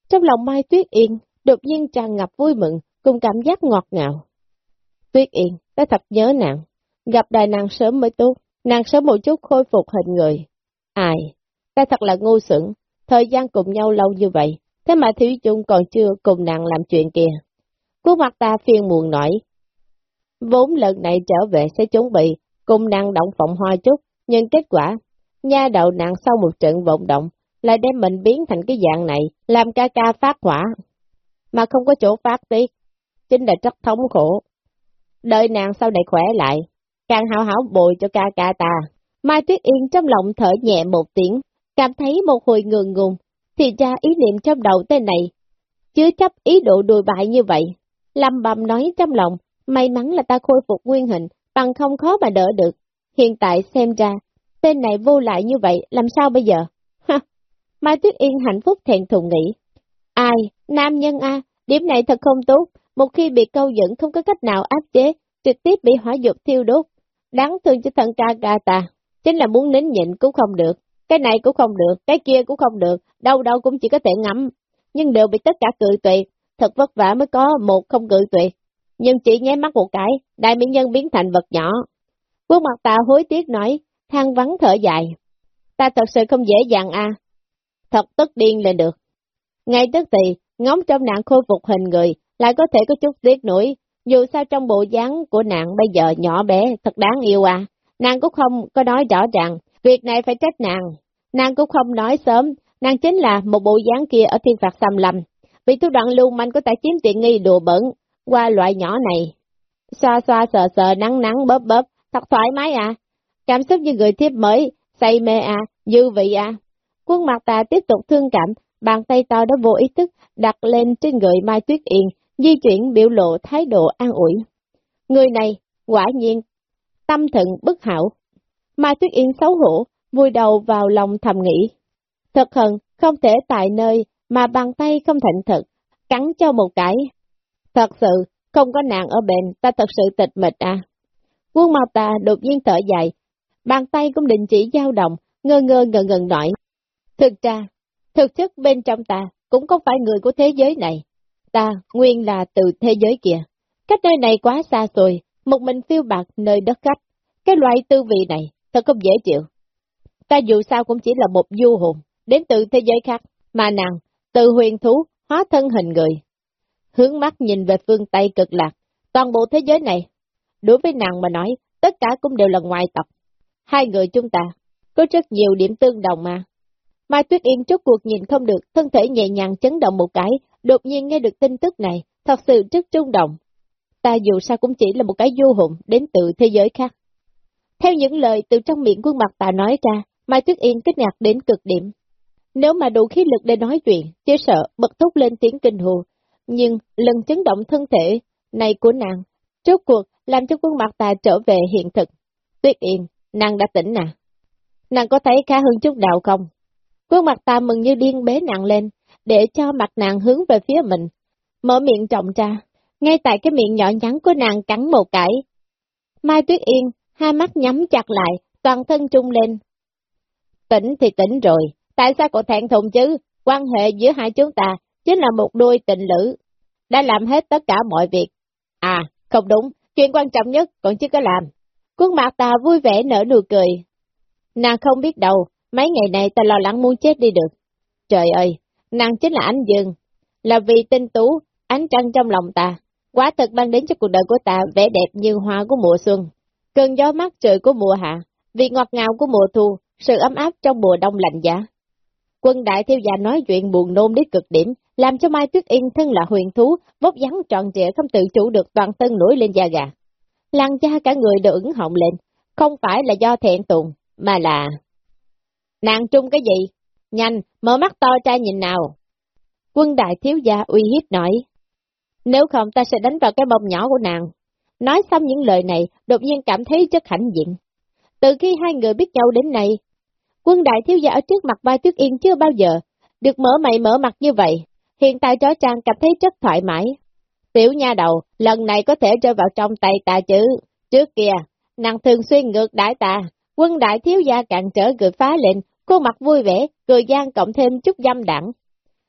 Trong lòng Mai Tuyết Yên, đột nhiên tràn ngập vui mừng, cùng cảm giác ngọt ngào. Tuyết Yên, ta thật nhớ nàng, gặp đại nàng sớm mới tốt, Nàng sớm một chút khôi phục hình người. Ai? Ta thật là ngu xuẩn, thời gian cùng nhau lâu như vậy, thế mà Thiếu chung còn chưa cùng nàng làm chuyện kìa. Khuôn mặt ta phiền muộn nổi. Vốn lần này trở về sẽ chuẩn bị, cùng nàng động phòng hoa chút, nhưng kết quả, nha đậu nàng sau một trận vọng động, lại đem mình biến thành cái dạng này, làm ca ca phát hỏa, mà không có chỗ phát tiết, chính là rất thống khổ. Đợi nàng sau này khỏe lại, càng hảo hảo bồi cho ca ca ta. Mai Tuyết Yên trong lòng thở nhẹ một tiếng, cảm thấy một hồi ngường ngùng, thì ra ý niệm trong đầu tên này, chưa chấp ý độ đùi bại như vậy. Lâm bầm nói trong lòng, may mắn là ta khôi phục nguyên hình, bằng không khó mà đỡ được. Hiện tại xem ra, tên này vô lại như vậy, làm sao bây giờ? Ha! Mai Tuyết Yên hạnh phúc thẹn thùng nghĩ. Ai? Nam nhân A, điểm này thật không tốt, một khi bị câu dẫn không có cách nào áp chế, trực tiếp bị hỏa dục thiêu đốt. Đáng thương cho thần ca ca ta, chính là muốn nín nhịn cũng không được, cái này cũng không được, cái kia cũng không được, đâu đâu cũng chỉ có thể ngắm, nhưng đều bị tất cả cự tuyệt, thật vất vả mới có một không cự tuyệt. Nhưng chỉ nháy mắt một cái, đại mỹ nhân biến thành vật nhỏ. Quốc mặt ta hối tiếc nói, than vắng thở dài. Ta thật sự không dễ dàng à. Thật tức điên lên được. Ngay tức thì, ngóng trong nạn khôi phục hình người, lại có thể có chút tiếc nuối. dù sao trong bộ dáng của nàng bây giờ nhỏ bé, thật đáng yêu à. Nàng cũng không có nói rõ ràng, việc này phải trách nàng. Nàng cũng không nói sớm, nàng chính là một bộ dáng kia ở thiên phạt xâm lầm. Vì thủ đoạn lưu manh có thể chiếm tiện nghi đùa bẩn, qua loại nhỏ này. Xoa xoa sờ sờ nắng nắng bóp bóp, thật thoải mái à. Cảm xúc như người thiếp mới, say mê à, dư vị à. Quân mặt ta tiếp tục thương cảm, bàn tay to đã vô ý thức đặt lên trên người Mai Tuyết Yên, di chuyển biểu lộ thái độ an ủi. Người này, quả nhiên, tâm thận bất hảo. Mai Tuyết Yên xấu hổ, vui đầu vào lòng thầm nghĩ. Thật hận, không thể tại nơi mà bàn tay không thành thật, cắn cho một cái. Thật sự, không có nàng ở bên, ta thật sự tịch mịch à. Quân mặt ta đột nhiên thở dài, bàn tay cũng định chỉ dao động, ngơ ngơ ngần ngần nổi. Thực ra, thực chất bên trong ta cũng không phải người của thế giới này. Ta nguyên là từ thế giới kia. Cách nơi này quá xa rồi, một mình phiêu bạc nơi đất khách. Cái loại tư vị này thật không dễ chịu. Ta dù sao cũng chỉ là một du hồn, đến từ thế giới khác, mà nàng, từ huyền thú, hóa thân hình người. Hướng mắt nhìn về phương Tây cực lạc, toàn bộ thế giới này, đối với nàng mà nói, tất cả cũng đều là ngoại tộc. Hai người chúng ta, có rất nhiều điểm tương đồng mà. Mai Tuyết Yên trước cuộc nhìn không được, thân thể nhẹ nhàng chấn động một cái, đột nhiên nghe được tin tức này, thật sự rất trung động. Ta dù sao cũng chỉ là một cái du hồn đến từ thế giới khác. Theo những lời từ trong miệng quân mặt ta nói ra, Mai Tuyết Yên kích ngạc đến cực điểm. Nếu mà đủ khí lực để nói chuyện, chứ sợ bật thúc lên tiếng kinh hù. nhưng lần chấn động thân thể này của nàng, trước cuộc làm cho quân mặt ta trở về hiện thực. Tuyết Yên, nàng đã tỉnh à? Nàng có thấy khá hơn chút nào không? Quân mặt ta mừng như điên bế nàng lên, để cho mặt nàng hướng về phía mình. Mở miệng trọng ra, ngay tại cái miệng nhỏ nhắn của nàng cắn một cái. Mai Tuyết Yên, hai mắt nhắm chặt lại, toàn thân trung lên. Tỉnh thì tỉnh rồi, tại sao cậu thẹn thùng chứ? Quan hệ giữa hai chúng ta chính là một đôi tình lữ, đã làm hết tất cả mọi việc. À, không đúng, chuyện quan trọng nhất còn chưa có làm. Quân mặt ta vui vẻ nở nụ cười. Nàng không biết đâu, mấy ngày này ta lo lắng muốn chết đi được. Trời ơi, nàng chính là ánh dương, là vì tinh tú, ánh trăng trong lòng ta, quá thật mang đến cho cuộc đời của ta vẻ đẹp như hoa của mùa xuân, cơn gió mát trời của mùa hạ, vị ngọt ngào của mùa thu, sự ấm áp trong mùa đông lạnh giá. Quân đại thiêu già nói chuyện buồn nôn đến cực điểm, làm cho Mai Tuyết Yên thân là huyền thú, vóc dáng tròn trịa không tự chủ được toàn thân nổi lên da gà. Làn da cả người đều ứng họng lên, không phải là do thẹn tùng, mà là... Nàng trung cái gì? Nhanh, mở mắt to ra nhìn nào. Quân đại thiếu gia uy hiếp nói. Nếu không ta sẽ đánh vào cái bông nhỏ của nàng. Nói xong những lời này, đột nhiên cảm thấy rất hãnh diện. Từ khi hai người biết nhau đến nay, quân đại thiếu gia ở trước mặt Mai Tuyết Yên chưa bao giờ được mở mày mở mặt như vậy. Hiện tại chó trang cảm thấy rất thoải mái. Tiểu nha đầu, lần này có thể rơi vào trong tay ta chứ. Trước kia, nàng thường xuyên ngược đãi ta, quân đại thiếu gia cạn trở cười phá lên, khuôn mặt vui vẻ, cười gian cộng thêm chút dâm đẳng.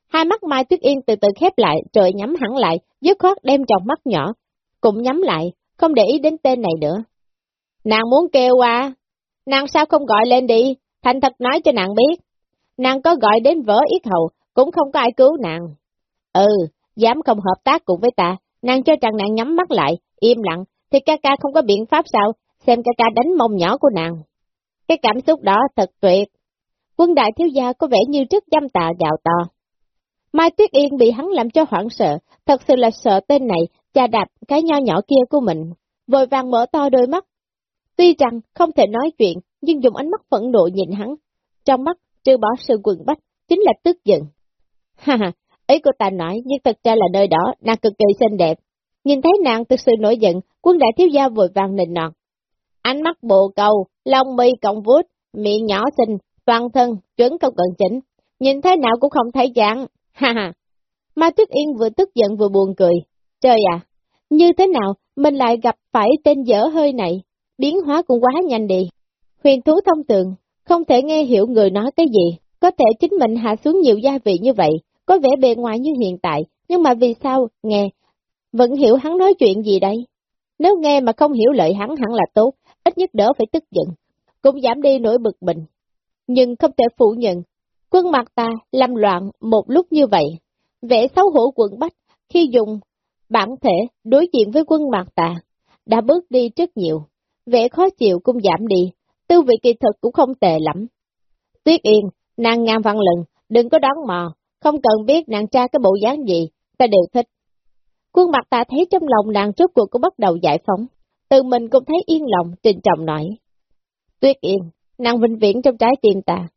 Hai mắt Mai Tuyết Yên từ từ khép lại, trời nhắm hẳn lại, dứt khoát đem tròng mắt nhỏ, cũng nhắm lại, không để ý đến tên này nữa. Nàng muốn kêu à? nàng sao không gọi lên đi, thành thật nói cho nàng biết. Nàng có gọi đến vỡ yết hầu, cũng không có ai cứu nàng. Ừ, dám không hợp tác cùng với ta, nàng cho rằng nàng nhắm mắt lại, im lặng, thì ca ca không có biện pháp sao, xem ca ca đánh mông nhỏ của nàng. Cái cảm xúc đó thật tuyệt. Quân đại thiếu gia có vẻ như rất dâm tà gạo to. Mai Tuyết Yên bị hắn làm cho hoảng sợ, thật sự là sợ tên này, cha đạp cái nho nhỏ kia của mình, vội vàng mở to đôi mắt. Tuy rằng không thể nói chuyện, nhưng dùng ánh mắt phẫn nộ nhìn hắn, trong mắt trừ bỏ sự quần bách, chính là tức giận. Ha ha, ý cô ta nói, nhưng thật ra là nơi đó, nàng cực kỳ xinh đẹp. Nhìn thấy nàng thực sự nổi giận, quân đại thiếu gia vội vàng nịnh nọt. Ánh mắt bộ cầu, lông mi cộng vút, miệng nhỏ xinh, toàn thân, chuẩn không cần chỉnh. Nhìn thế nào cũng không thấy dạng, ha ha. Mai Tuyết Yên vừa tức giận vừa buồn cười. Trời à, như thế nào mình lại gặp phải tên dở hơi này, biến hóa cũng quá nhanh đi. Huyền thú thông tường, không thể nghe hiểu người nói cái gì, có thể chính mình hạ xuống nhiều gia vị như vậy, có vẻ bề ngoài như hiện tại, nhưng mà vì sao, nghe, vẫn hiểu hắn nói chuyện gì đây? Nếu nghe mà không hiểu lợi hắn hẳn là tốt, ít nhất đỡ phải tức giận, cũng giảm đi nỗi bực mình. Nhưng không thể phủ nhận, quân mặt ta làm loạn một lúc như vậy, vẻ xấu hổ quận bách khi dùng bản thể đối diện với quân mặt ta, đã bước đi rất nhiều, vẻ khó chịu cũng giảm đi, tư vị kỳ thực cũng không tệ lắm. Tuyết yên, nàng ngàn văn lần, đừng có đón mò, không cần biết nàng tra cái bộ dáng gì, ta đều thích. Quân mặt ta thấy trong lòng nàng trước cuộc cũng bắt đầu giải phóng, từ mình cũng thấy yên lòng, trình trọng nói. Tuyết yên, nàng vĩnh viễn trong trái tim ta.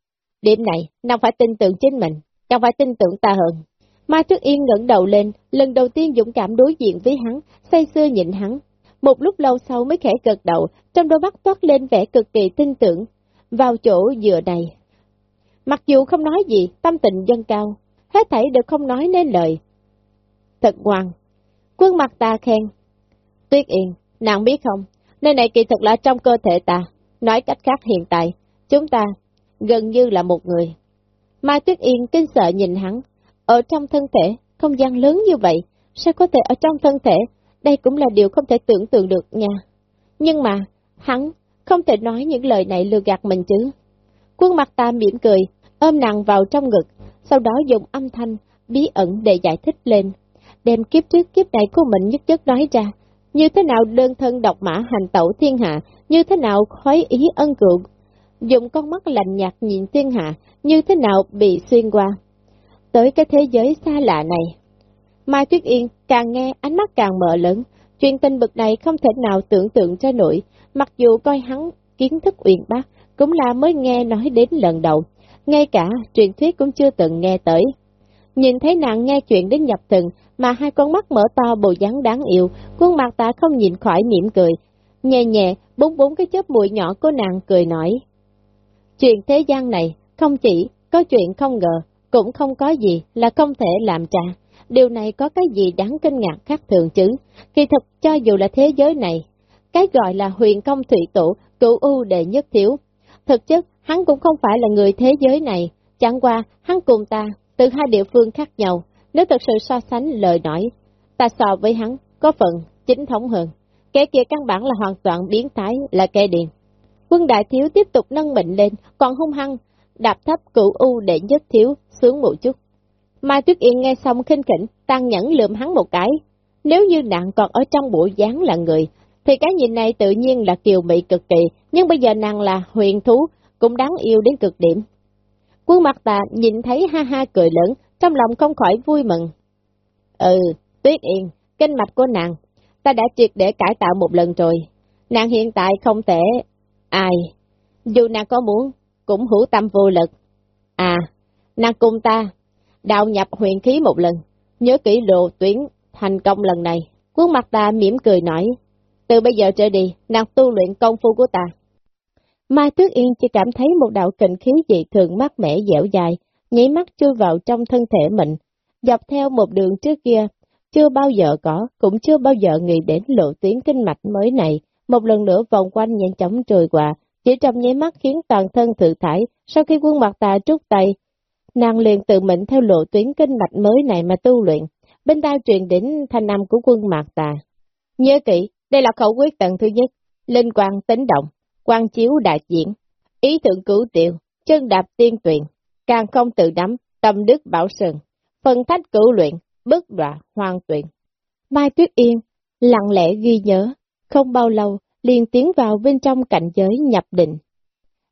Điểm này, nàng phải tin tưởng chính mình, chẳng phải tin tưởng ta hơn. Mai Tuyết Yên ngẩng đầu lên, lần đầu tiên dũng cảm đối diện với hắn, say sưa nhịn hắn. Một lúc lâu sau mới khẽ gật đầu, trong đôi mắt toát lên vẻ cực kỳ tin tưởng, vào chỗ dựa này. Mặc dù không nói gì, tâm tình dâng cao, hết thảy đều không nói nên lời. Thật ngoan. Quân mặt ta khen. Tuyết Yên, nàng biết không, nơi này kỳ thực là trong cơ thể ta. Nói cách khác hiện tại, chúng ta gần như là một người. Mai Tuyết Yên kinh sợ nhìn hắn, ở trong thân thể, không gian lớn như vậy, sao có thể ở trong thân thể, đây cũng là điều không thể tưởng tượng được nha. Nhưng mà, hắn không thể nói những lời này lừa gạt mình chứ. Quân mặt ta mỉm cười, ôm nàng vào trong ngực, sau đó dùng âm thanh bí ẩn để giải thích lên, đem kiếp trước kiếp này của mình nhất chất nói ra, như thế nào đơn thân độc mã hành tẩu thiên hạ, như thế nào khói ý ân cựu, dùng con mắt lạnh nhạt nhìn thiên hạ, như thế nào bị xuyên qua. Tới cái thế giới xa lạ này. Mai Tuyết Yên càng nghe ánh mắt càng mở lớn, chuyện tình bực này không thể nào tưởng tượng ra nổi, mặc dù coi hắn kiến thức uyên bác, cũng là mới nghe nói đến lần đầu, ngay cả truyền thuyết cũng chưa từng nghe tới. Nhìn thấy nàng nghe chuyện đến nhập thần, mà hai con mắt mở to bầu dáng đáng yêu, khuôn mặt ta không nhìn khỏi mỉm cười. Nhẹ nhẹ, búng búng cái chớp mũi nhỏ của nàng cười nói. Chuyện thế gian này, không chỉ có chuyện không ngờ, cũng không có gì là không thể làm trà. Điều này có cái gì đáng kinh ngạc khác thường chứ? Kỳ thực cho dù là thế giới này, cái gọi là huyền công thủy tổ, cửu ưu đệ nhất thiếu. Thực chất, hắn cũng không phải là người thế giới này, chẳng qua hắn cùng ta từ hai địa phương khác nhau, nếu thật sự so sánh lời nói, ta so với hắn có phần chính thống hơn. Kẻ kia căn bản là hoàn toàn biến thái, là kẻ điện. Quân đại thiếu tiếp tục nâng mình lên, còn hung hăng, đạp thấp cựu u để nhất thiếu, xuống một chút. Mai Tuyết Yên nghe xong khinh khỉnh, tăng nhẫn lượm hắn một cái. Nếu như nàng còn ở trong bộ dáng là người, thì cái nhìn này tự nhiên là kiều mị cực kỳ, nhưng bây giờ nàng là huyền thú, cũng đáng yêu đến cực điểm. Quân mặt tà nhìn thấy ha ha cười lớn, trong lòng không khỏi vui mừng. Ừ, Tuyết Yên, kinh mạch của nàng, ta đã triệt để cải tạo một lần rồi. Nàng hiện tại không thể... Ai? Dù nàng có muốn, cũng hữu tâm vô lực. À, nàng cùng ta, đào nhập huyền khí một lần, nhớ kỹ lộ tuyến thành công lần này. khuôn mặt ta mỉm cười nói, từ bây giờ trở đi, nàng tu luyện công phu của ta. Mai Tuyết Yên chỉ cảm thấy một đạo kình khí dị thường mát mẻ dẻo dài, nhảy mắt chui vào trong thân thể mình, dọc theo một đường trước kia, chưa bao giờ có, cũng chưa bao giờ nghĩ đến lộ tuyến kinh mạch mới này, một lần nữa vòng quanh nhanh chóng trôi qua, chỉ trong nháy mắt khiến toàn thân thử thải, sau khi quân mặt tà trút tay, nàng liền tự mình theo lộ tuyến kinh mạch mới này mà tu luyện, bên tai truyền đến thanh âm của quân mặt tà. Nhớ kỹ, đây là khẩu quyết tầng thứ nhất, linh quan tính động, quan chiếu đại diễn, ý thượng cửu tiêu, chân đạp tiên tuyển, càng không tự nắm, tâm đức bảo sừng phân thách cửu luyện, bất đoạn hoàn tuyển. Mai Tuyết Yên lặng lẽ ghi nhớ, không bao lâu liền tiến vào bên trong cảnh giới nhập định.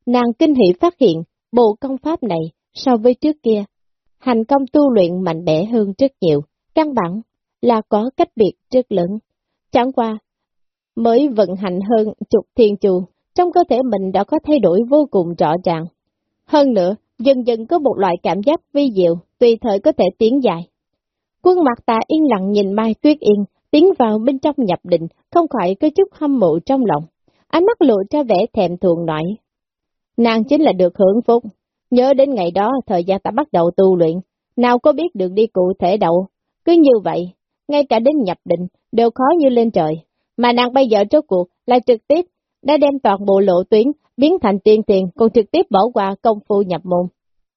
Nàng kinh hỉ phát hiện, bộ công pháp này so với trước kia, hành công tu luyện mạnh mẽ hơn rất nhiều, căn bản là có cách biệt rất lớn. Chẳng qua, mới vận hành hơn chục thiên chù, trong cơ thể mình đã có thay đổi vô cùng rõ ràng. Hơn nữa, dần dần có một loại cảm giác vi diệu, tùy thời có thể tiến dài. Quân mặt ta yên lặng nhìn Mai Tuyết Yên, tiến vào bên trong nhập định, không khỏi có chút hâm mộ trong lòng. Ánh mắt lộ ra vẻ thèm thuồng nói. Nàng chính là được hưởng phúc. Nhớ đến ngày đó, thời gian ta bắt đầu tu luyện, nào có biết được đi cụ thể đâu. Cứ như vậy, ngay cả đến nhập định, đều khó như lên trời. Mà nàng bây giờ trốt cuộc là trực tiếp, đã đem toàn bộ lộ tuyến, biến thành tiên tiền, còn trực tiếp bỏ qua công phu nhập môn.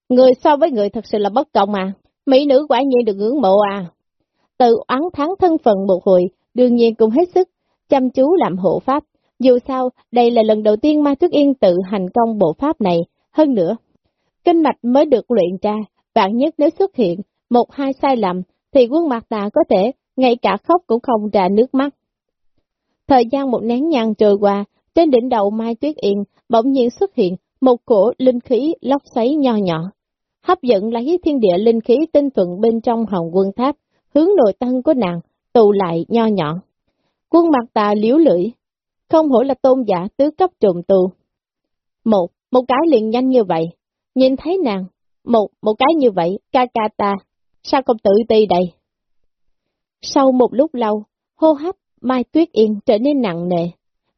Người so với người thật sự là bất công à, mỹ nữ quả nhiên được ngưỡng mộ à. Tự oán thắng thân phận một hồi, đương nhiên cũng hết sức, chăm chú làm hộ pháp. Dù sao, đây là lần đầu tiên Mai Tuyết Yên tự hành công bộ pháp này, hơn nữa. Kinh mạch mới được luyện ra, bạn nhất nếu xuất hiện một hai sai lầm, thì quân mặt ta có thể ngay cả khóc cũng không ra nước mắt. Thời gian một nén nhang trôi qua, trên đỉnh đầu Mai Tuyết Yên bỗng nhiên xuất hiện một cổ linh khí lóc xoáy nho nhỏ, hấp dẫn lấy thiên địa linh khí tinh thuận bên trong hồng quân tháp, hướng nội tân của nàng, tụ lại nho nhỏ. Quân mặt tà liếu lưỡi, không hổ là tôn giả tứ cấp trùng tù. Một, một cái liền nhanh như vậy, nhìn thấy nàng, một, một cái như vậy, ca ca ta, sao không tự ti đây? Sau một lúc lâu, hô hấp Mai Tuyết Yên trở nên nặng nề,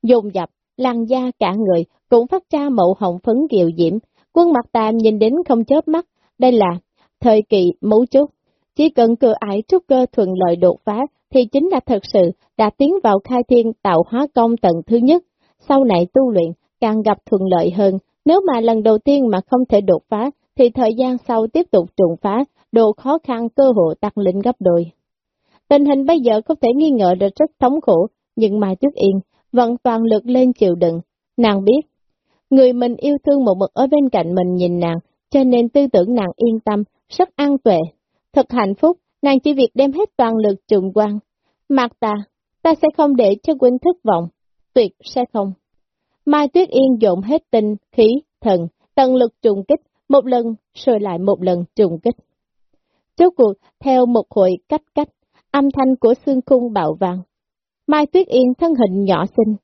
dồn dập, làn da cả người cũng phát ra mậu hồng phấn kiều diễm, quân mặt tàm nhìn đến không chớp mắt, đây là thời kỳ mấu chốt. Chỉ cần cửa ải trúc cơ thuận lợi đột phá thì chính là thật sự đã tiến vào khai thiên tạo hóa công tầng thứ nhất, sau này tu luyện càng gặp thuận lợi hơn, nếu mà lần đầu tiên mà không thể đột phá thì thời gian sau tiếp tục trùng phá, độ khó khăn cơ hội tăng lên gấp đôi. Tình hình bây giờ có thể nghi ngờ được rất thống khổ, nhưng mà trước Yên vẫn toàn lực lên chịu đựng. Nàng biết, người mình yêu thương một mực ở bên cạnh mình nhìn nàng, cho nên tư tưởng nàng yên tâm, rất an tuệ. Thật hạnh phúc, nàng chỉ việc đem hết toàn lực trùng quan. Mặt ta, ta sẽ không để cho quynh thất vọng, tuyệt sẽ không. Mai Tuyết Yên dồn hết tinh, khí, thần, tận lực trùng kích, một lần, rồi lại một lần trùng kích. Chốt cuộc, theo một hội cách cách, âm thanh của xương khung bạo vàng. Mai Tuyết Yên thân hình nhỏ xinh,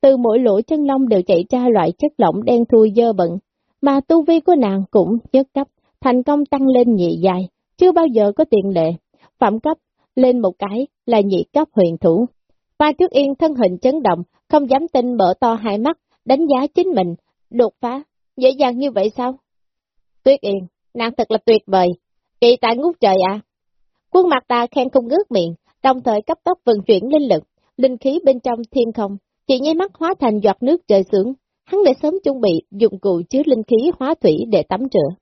từ mỗi lỗ chân lông đều chảy ra loại chất lỏng đen thui dơ bẩn, mà tu vi của nàng cũng nhất cấp, thành công tăng lên nhị dài, chưa bao giờ có tiền lệ, phẩm cấp lên một cái là nhị cấp huyền thủ. Mai Tuyết Yên thân hình chấn động, không dám tin mở to hai mắt, đánh giá chính mình, đột phá, dễ dàng như vậy sao? Tuyết Yên, nàng thật là tuyệt vời, kỳ tại ngút trời à! Quân mặt ta khen không ngước miệng, đồng thời cấp tốc vận chuyển linh lực, linh khí bên trong thiên không, chỉ nháy mắt hóa thành giọt nước trời sướng, Hắn đã sớm chuẩn bị dụng cụ chứa linh khí hóa thủy để tắm rửa.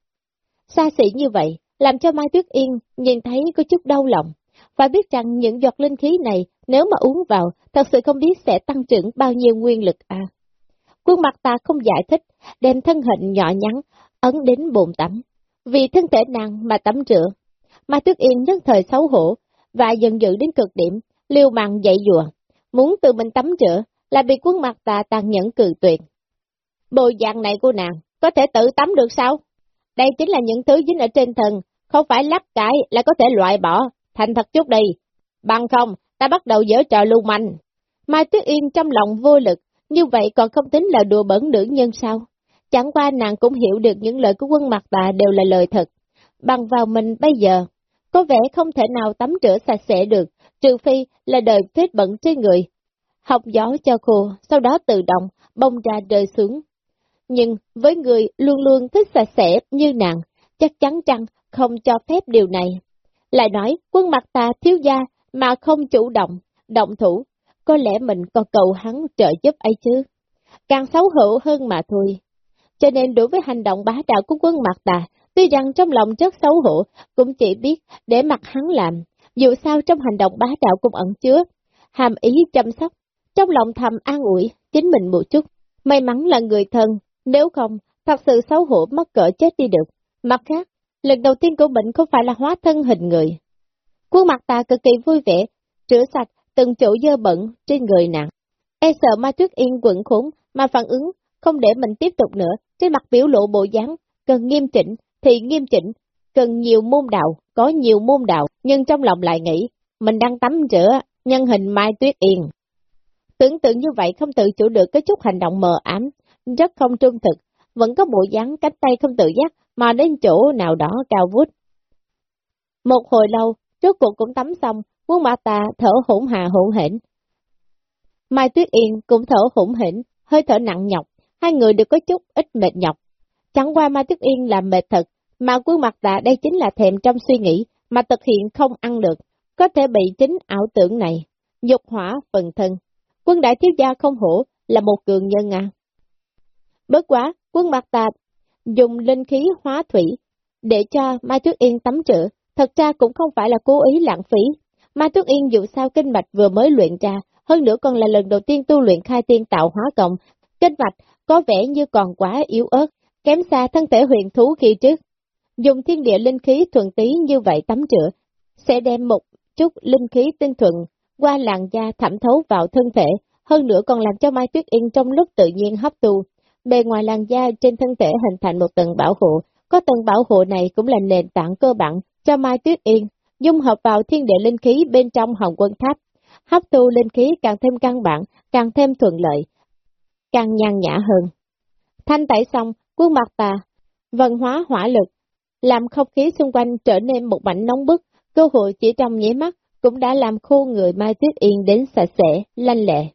Xa xỉ như vậy, làm cho Mai Tuyết Yên nhìn thấy có chút đau lòng. Phải biết rằng những giọt linh khí này nếu mà uống vào, thật sự không biết sẽ tăng trưởng bao nhiêu nguyên lực à. Quân mặt ta không giải thích, đem thân hình nhỏ nhắn, ấn đến bồn tắm. Vì thân thể nàng mà tắm rửa, Mai Tuyết Yên nhất thời xấu hổ, và dần dữ đến cực điểm, liêu mạng dậy dùa, muốn tự mình tắm rửa, là bị quân mặt ta tàn nhẫn cự tuyệt. Bộ dạng này của nàng, có thể tự tắm được sao? Đây chính là những thứ dính ở trên thân, không phải lắc cái là có thể loại bỏ, thành thật chút đi. Bằng không, ta bắt đầu dở trò lưu manh. Mai Tuyết Yên trong lòng vô lực, như vậy còn không tính là đùa bẩn nữ nhân sao? Chẳng qua nàng cũng hiểu được những lời của quân mặt bà đều là lời thật. Bằng vào mình bây giờ, có vẻ không thể nào tắm rửa sạch sẽ được, trừ phi là đời vết bẩn trên người. Học gió cho khô, sau đó tự động, bông ra rơi xuống. Nhưng với người luôn luôn thích sạch sẽ như nàng, chắc chắn chăng không cho phép điều này. Lại nói, quân mặt ta thiếu gia mà không chủ động, động thủ, có lẽ mình còn cầu hắn trợ giúp ấy chứ. Càng xấu hổ hơn mà thôi. Cho nên đối với hành động bá đạo của quân mặt ta, Tuy rằng trong lòng rất xấu hổ, cũng chỉ biết để mặt hắn làm, dù sao trong hành động bá đạo cũng ẩn chứa, hàm ý chăm sóc, trong lòng thầm an ủi chính mình một chút. May mắn là người thân, nếu không, thật sự xấu hổ mất cỡ chết đi được. Mặt khác, lần đầu tiên của bệnh không phải là hóa thân hình người. khuôn mặt ta cực kỳ vui vẻ, rửa sạch từng chỗ dơ bẩn trên người nặng. E sợ ma tuyết yên quẩn khủng mà phản ứng, không để mình tiếp tục nữa, trên mặt biểu lộ bộ dáng, cần nghiêm chỉnh, thì nghiêm chỉnh, cần nhiều môn đạo, có nhiều môn đạo, nhưng trong lòng lại nghĩ, mình đang tắm rửa, nhân hình Mai Tuyết Yên. Tưởng tượng như vậy không tự chủ được có chút hành động mờ ám, rất không trung thực, vẫn có bộ dáng cánh tay không tự giác mà đến chỗ nào đó cao vút. Một hồi lâu, trước cuộc cũng tắm xong, quân mã tà thở hỗn hà hỗn hển. Mai Tuyết Yên cũng thở hỗn hển, hơi thở nặng nhọc, hai người đều có chút ít mệt nhọc. Chẳng qua Mai Tuyết Yên làm mệt thật, mà quân mặt tà đây chính là thèm trong suy nghĩ, mà thực hiện không ăn được, có thể bị chính ảo tưởng này, dục hỏa phần thân. Quân đại thiếu gia không hổ là một cường nhân à. Bất quá, quân mặt tà dùng linh khí hóa thủy để cho Mai Tuyết Yên tắm rửa, thật ra cũng không phải là cố ý lãng phí. Mai Tuyết Yên dù sao kinh mạch vừa mới luyện ra, hơn nữa còn là lần đầu tiên tu luyện khai tiên tạo hóa cộng, kinh mạch có vẻ như còn quá yếu ớt, kém xa thân thể huyền thú khi trước. Dùng thiên địa linh khí thuần tí như vậy tắm rửa, sẽ đem một chút linh khí tinh thuận qua làn da thẩm thấu vào thân thể, hơn nữa còn làm cho Mai Tuyết Yên trong lúc tự nhiên hấp tu. Bề ngoài làn da trên thân thể hình thành một tầng bảo hộ, có tầng bảo hộ này cũng là nền tảng cơ bản cho Mai Tuyết Yên, dung hợp vào thiên địa linh khí bên trong hồng quân tháp. Hấp thu linh khí càng thêm căn bản, càng thêm thuận lợi, càng nhàn nhã hơn. Thanh tẩy xong, quân mặt tà, vận hóa hỏa lực, làm không khí xung quanh trở nên một mảnh nóng bức, cơ hội chỉ trong nháy mắt cũng đã làm khô người Mai Tuyết Yên đến sạch sẽ, lanh lệ.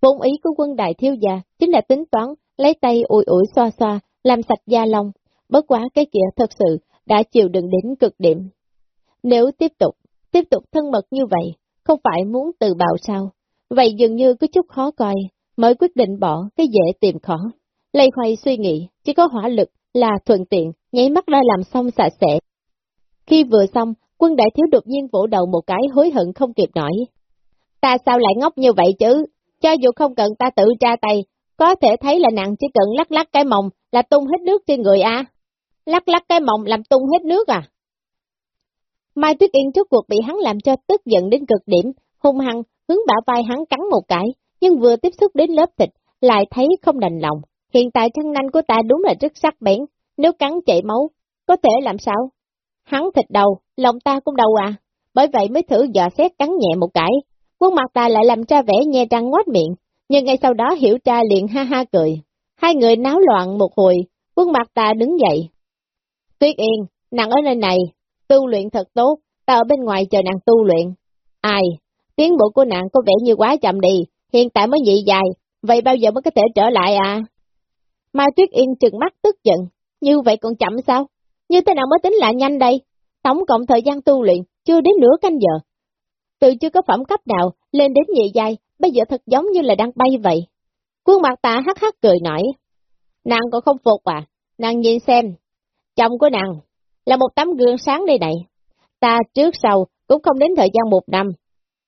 Vốn ý của quân đại thiếu gia chính là tính toán, lấy tay ủi ủi xoa xoa, làm sạch da lông, bất quá cái kia thật sự đã chịu đựng đến cực điểm. Nếu tiếp tục, tiếp tục thân mật như vậy, không phải muốn từ bào sao, vậy dường như có chút khó coi, mới quyết định bỏ cái dễ tìm khó. Lây hoay suy nghĩ, chỉ có hỏa lực là thuận tiện, nháy mắt ra làm xong sạch sẽ. Khi vừa xong, quân đại thiếu đột nhiên vỗ đầu một cái hối hận không kịp nổi. Ta sao lại ngốc như vậy chứ? Cho dù không cần ta tự tra tay, có thể thấy là nặng chỉ cần lắc lắc cái mông là tung hết nước trên người a. Lắc lắc cái mông làm tung hết nước à? Mai Tuyết Yên trước cuộc bị hắn làm cho tức giận đến cực điểm, hung hăng, hướng bả vai hắn cắn một cái, nhưng vừa tiếp xúc đến lớp thịt, lại thấy không đành lòng. Hiện tại thân nanh của ta đúng là rất sắc bén, nếu cắn chảy máu, có thể làm sao? Hắn thịt đầu, lòng ta cũng đau à, bởi vậy mới thử dò xét cắn nhẹ một cái. Quân mặt ta lại làm ra vẻ nhe răng ngoát miệng, nhưng ngay sau đó hiểu tra liền ha ha cười. Hai người náo loạn một hồi, quân mặt ta đứng dậy. Tuyết yên, nàng ở nơi này, tu luyện thật tốt, ta ở bên ngoài chờ nàng tu luyện. Ai, tiến bộ của nàng có vẻ như quá chậm đi, hiện tại mới nhị dài, vậy bao giờ mới có thể trở lại à? Mai Tuyết Yên trừng mắt tức giận, như vậy còn chậm sao? Như thế nào mới tính là nhanh đây? Tổng cộng thời gian tu luyện, chưa đến nửa canh giờ. Từ chưa có phẩm cấp nào, lên đến nhị dài, bây giờ thật giống như là đang bay vậy. Quân mặt ta hắc hắc cười nổi. Nàng còn không phục à? Nàng nhìn xem. Chồng của nàng là một tấm gương sáng đây này. Ta trước sau cũng không đến thời gian một năm.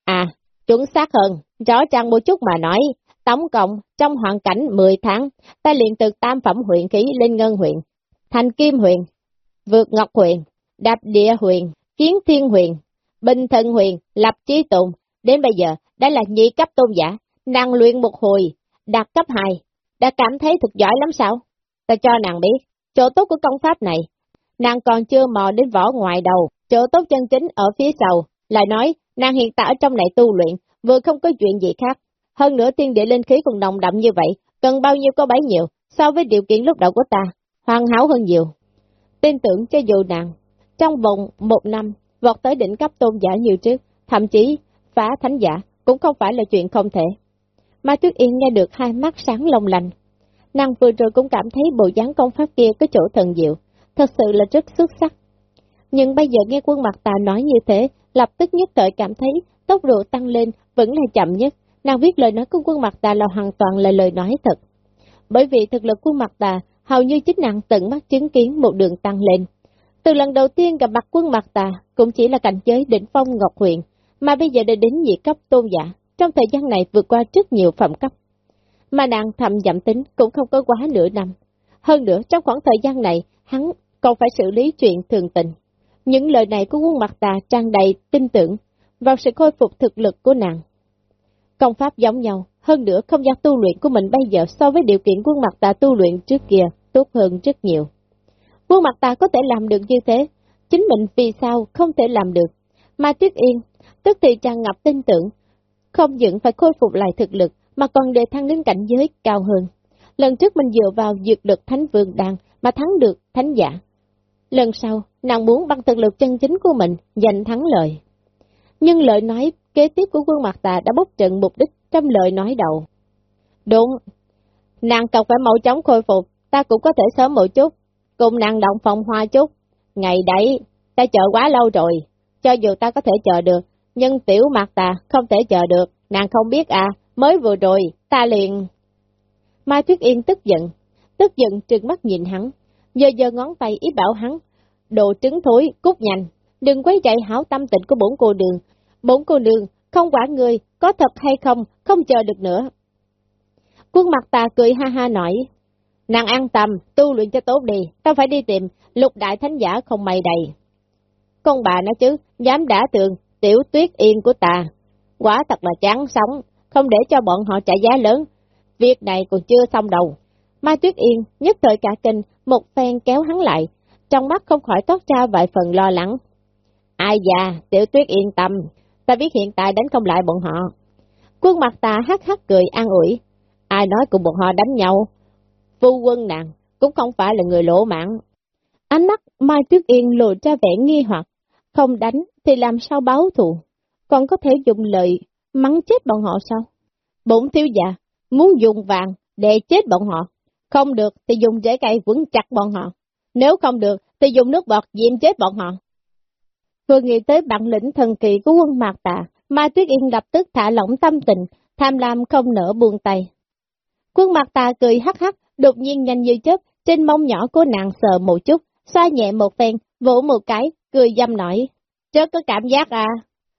À, chuẩn xác hơn, rõ ràng một chút mà nói, tổng cộng trong hoàn cảnh 10 tháng, ta liền từ tam phẩm huyện khí lên ngân huyện, thành kim huyện, vượt ngọc huyện, đạp địa huyện, kiến thiên huyện, bình thần huyện, lập trí tùng, đến bây giờ đã là nhị cấp tôn giả, nàng luyện một hồi, đạt cấp 2, đã cảm thấy thật giỏi lắm sao? Ta cho nàng biết, chỗ tốt của công pháp này, nàng còn chưa mò đến vỏ ngoài đầu, chỗ tốt chân chính ở phía sau, lại nói, nàng hiện tại ở trong này tu luyện, vừa không có chuyện gì khác. Hơn nữa tiên địa linh khí còn đồng đậm như vậy, cần bao nhiêu có bấy nhiêu, so với điều kiện lúc đầu của ta, hoàn hảo hơn nhiều. Tin tưởng cho dù nàng, trong vòng một năm, vọt tới đỉnh cấp tôn giả nhiều trước, thậm chí phá thánh giả cũng không phải là chuyện không thể. Mai Tuyết Yên nghe được hai mắt sáng long lành. Nàng vừa rồi cũng cảm thấy bộ dáng công pháp kia có chỗ thần diệu, thật sự là rất xuất sắc. Nhưng bây giờ nghe quân mặt tà nói như thế, lập tức nhất thời cảm thấy tốc độ tăng lên vẫn là chậm nhất. Nàng viết lời nói của quân mặt tà là hoàn toàn là lời nói thật. Bởi vì thực lực quân mặt tà, hầu như chính nàng tận mắt chứng kiến một đường tăng lên. Từ lần đầu tiên gặp mặt quân mặt tà, cũng chỉ là cảnh giới đỉnh phong Ngọc Huyện, mà bây giờ đã đến nhị cấp tôn giả, trong thời gian này vượt qua rất nhiều phẩm cấp. mà nàng thầm giảm tính cũng không có quá nửa năm. Hơn nữa, trong khoảng thời gian này, hắn còn phải xử lý chuyện thường tình. Những lời này của quân mặt tà trang đầy tin tưởng vào sự khôi phục thực lực của nàng. Công pháp giống nhau, hơn nữa không gian tu luyện của mình bây giờ so với điều kiện quân mặt tà tu luyện trước kia tốt hơn rất nhiều. Quân mặt tà có thể làm được như thế, chính mình vì sao không thể làm được. Mà Tuyết Yên, tức thì tràn ngập tin tưởng, không những phải khôi phục lại thực lực, mà còn để thăng đến cảnh giới cao hơn. Lần trước mình dựa vào dược lực thánh vương đàn mà thắng được thánh giả. Lần sau, nàng muốn bằng thực lực chân chính của mình giành thắng lợi. Nhưng lời nói kế tiếp của quân mặt tà đã bốc trận mục đích trong lời nói đầu. Đúng, nàng cần phải mau chóng khôi phục, ta cũng có thể sớm một chút, cùng nàng động phòng hoa chút. Ngày đấy, ta chờ quá lâu rồi, cho dù ta có thể chờ được, nhưng tiểu mặt ta không thể chờ được, nàng không biết à, mới vừa rồi, ta liền... Mai Tuyết Yên tức giận, tức giận trừng mắt nhìn hắn, giờ giờ ngón tay ý bảo hắn, đồ trứng thối, cút nhanh, đừng quấy chạy hảo tâm tình của bốn cô đường, bốn cô đường, không quản người, có thật hay không, không chờ được nữa. Quân mặt ta cười ha ha nói, nàng an tâm, tu luyện cho tốt đi, ta phải đi tìm, lục đại thánh giả không may đầy. Con bà nói chứ, dám đã tường, tiểu tuyết yên của ta, quá thật là chán sống, không để cho bọn họ trả giá lớn, việc này còn chưa xong đâu. Mai Tuyết Yên nhất thời cả kinh, một phen kéo hắn lại, trong mắt không khỏi toát ra vài phần lo lắng. Ai già, tiểu tuyết yên tâm, ta biết hiện tại đánh không lại bọn họ. Quân mặt ta hắc hắc cười an ủi, ai nói cùng bọn họ đánh nhau. Phu quân nàng cũng không phải là người lỗ mạng. Ánh mắt Mai Tuyết Yên lộ ra vẻ nghi hoặc, không đánh thì làm sao báo thù, còn có thể dùng lời mắng chết bọn họ sao? Bổn thiếu già, muốn dùng vàng để chết bọn họ, không được thì dùng rễ cây vững chặt bọn họ, nếu không được thì dùng nước bọt diệm chết bọn họ. Vừa nghĩ tới bản lĩnh thần kỳ của quân Mạc Tà, Mai Tuyết Yên lập tức thả lỏng tâm tình, tham lam không nỡ buông tay. Quân Mạc Tà cười hắc hắc, đột nhiên nhanh như chớp, trên mông nhỏ của nàng sờ một chút, xoa nhẹ một phen, vỗ một cái, cười dâm nổi. Chớ có cảm giác à.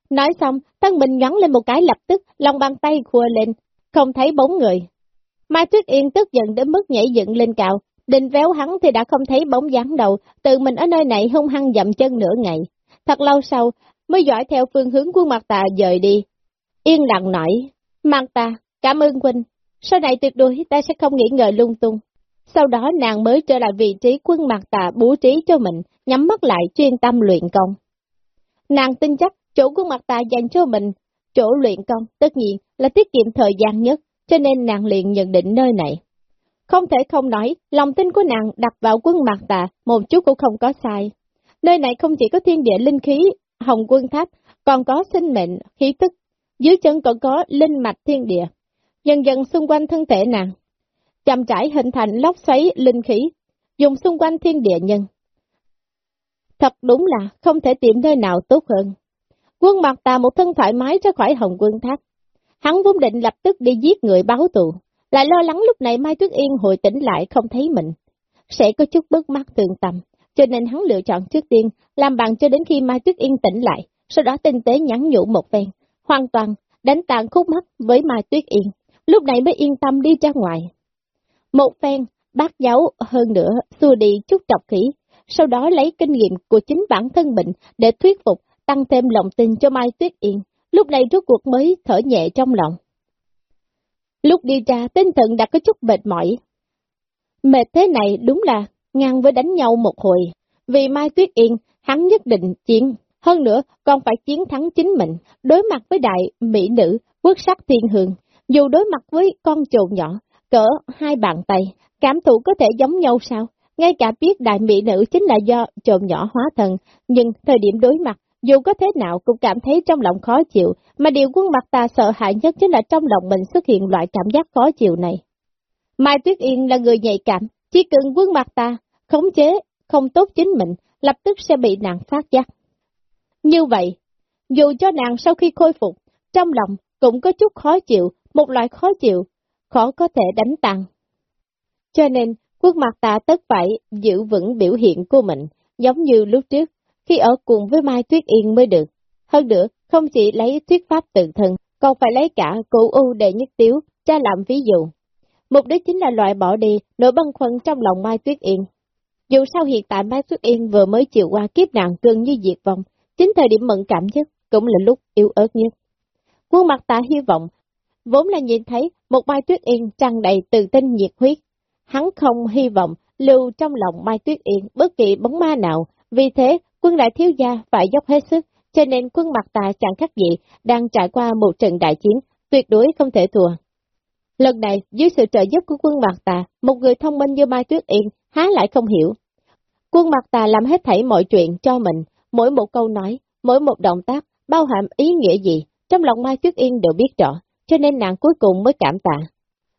Nói xong, thân mình nhắn lên một cái lập tức, lòng bàn tay khua lên, không thấy bóng người. Mai Tuyết Yên tức giận đến mức nhảy dựng lên cạo, định véo hắn thì đã không thấy bóng dáng đầu, tự mình ở nơi này hung hăng dậm chân nửa ngày. Thật lâu sau, mới dõi theo phương hướng quân mặt tà dời đi. Yên lặng nổi, mặt tà, cảm ơn huynh, sau này tuyệt đối ta sẽ không nghĩ ngợi lung tung. Sau đó nàng mới trở lại vị trí quân mặt tà bố trí cho mình, nhắm mắt lại chuyên tâm luyện công. Nàng tin chắc chỗ quân mặt tà dành cho mình, chỗ luyện công tất nhiên là tiết kiệm thời gian nhất, cho nên nàng liền nhận định nơi này. Không thể không nói, lòng tin của nàng đặt vào quân mặt tà, một chút cũng không có sai. Nơi này không chỉ có thiên địa linh khí, hồng quân tháp, còn có sinh mệnh, khí tức, dưới chân còn có linh mạch thiên địa. Dần dần xung quanh thân thể nàng, chậm trải hình thành lốc xoáy linh khí, dùng xung quanh thiên địa nhân. Thật đúng là không thể tìm nơi nào tốt hơn. Quân mặt tà một thân thoải mái ra khỏi hồng quân tháp. Hắn vốn định lập tức đi giết người báo tù, lại lo lắng lúc này Mai Tuyết Yên hồi tỉnh lại không thấy mình. Sẽ có chút bất mắt tương tâm, cho nên hắn lựa chọn trước tiên, làm bằng cho đến khi Mai Tuyết Yên tỉnh lại, sau đó tinh tế nhắn nhủ một phen, hoàn toàn đánh tàn khúc mắt với Mai Tuyết Yên, lúc này mới yên tâm đi ra ngoài. Một phen, bác giáo hơn nữa, xua đi chút trọc khí, sau đó lấy kinh nghiệm của chính bản thân mình để thuyết phục, tăng thêm lòng tin cho Mai Tuyết Yên, lúc này rốt cuộc mới thở nhẹ trong lòng. Lúc đi ra, tinh thần đã có chút mệt mỏi. Mệt thế này đúng là ngang với đánh nhau một hồi. Vì Mai Tuyết Yên, hắn nhất định chiến. Hơn nữa, còn phải chiến thắng chính mình, đối mặt với đại mỹ nữ, quốc sắc thiên hương. Dù đối mặt với con trồn nhỏ, cỡ hai bàn tay, cảm thụ có thể giống nhau sao? Ngay cả biết đại mỹ nữ chính là do trộm nhỏ hóa thần, nhưng thời điểm đối mặt, dù có thế nào cũng cảm thấy trong lòng khó chịu, mà điều quân mặt ta sợ hãi nhất chính là trong lòng mình xuất hiện loại cảm giác khó chịu này. Mai Tuyết Yên là người nhạy cảm, chỉ cần quân mặt ta khống chế, không tốt chính mình, lập tức sẽ bị nàng phát giác. Như vậy, dù cho nàng sau khi khôi phục, trong lòng cũng có chút khó chịu, một loại khó chịu, khó có thể đánh tăng. Cho nên, quốc mặt ta tất phải giữ vững biểu hiện của mình, giống như lúc trước, khi ở cùng với Mai Tuyết Yên mới được. Hơn nữa, không chỉ lấy thuyết pháp tự thân, còn phải lấy cả cụ U đệ nhất tiếu Cha làm ví dụ. Mục đích chính là loại bỏ đi nỗi băn khoăn trong lòng Mai Tuyết Yên. Dù sao hiện tại Mai Tuyết Yên vừa mới chịu qua kiếp nạn gần như diệt vong, chính thời điểm mẫn cảm nhất, cũng là lúc yếu ớt nhất. Quân mặt ta hy vọng, vốn là nhìn thấy một Mai Tuyết Yên tràn đầy tự tin nhiệt huyết. Hắn không hy vọng lưu trong lòng Mai Tuyết Yên bất kỳ bóng ma nào, vì thế quân đại thiếu gia phải dốc hết sức, cho nên quân mặt ta chẳng khác gì đang trải qua một trận đại chiến, tuyệt đối không thể thua. Lần này, dưới sự trợ giúp của quân mặt tà, một người thông minh như Mai Tuyết Yên há lại không hiểu. Quân mặt tà làm hết thảy mọi chuyện cho mình, mỗi một câu nói, mỗi một động tác, bao hàm ý nghĩa gì, trong lòng Mai Tuyết Yên đều biết rõ, cho nên nàng cuối cùng mới cảm tạ.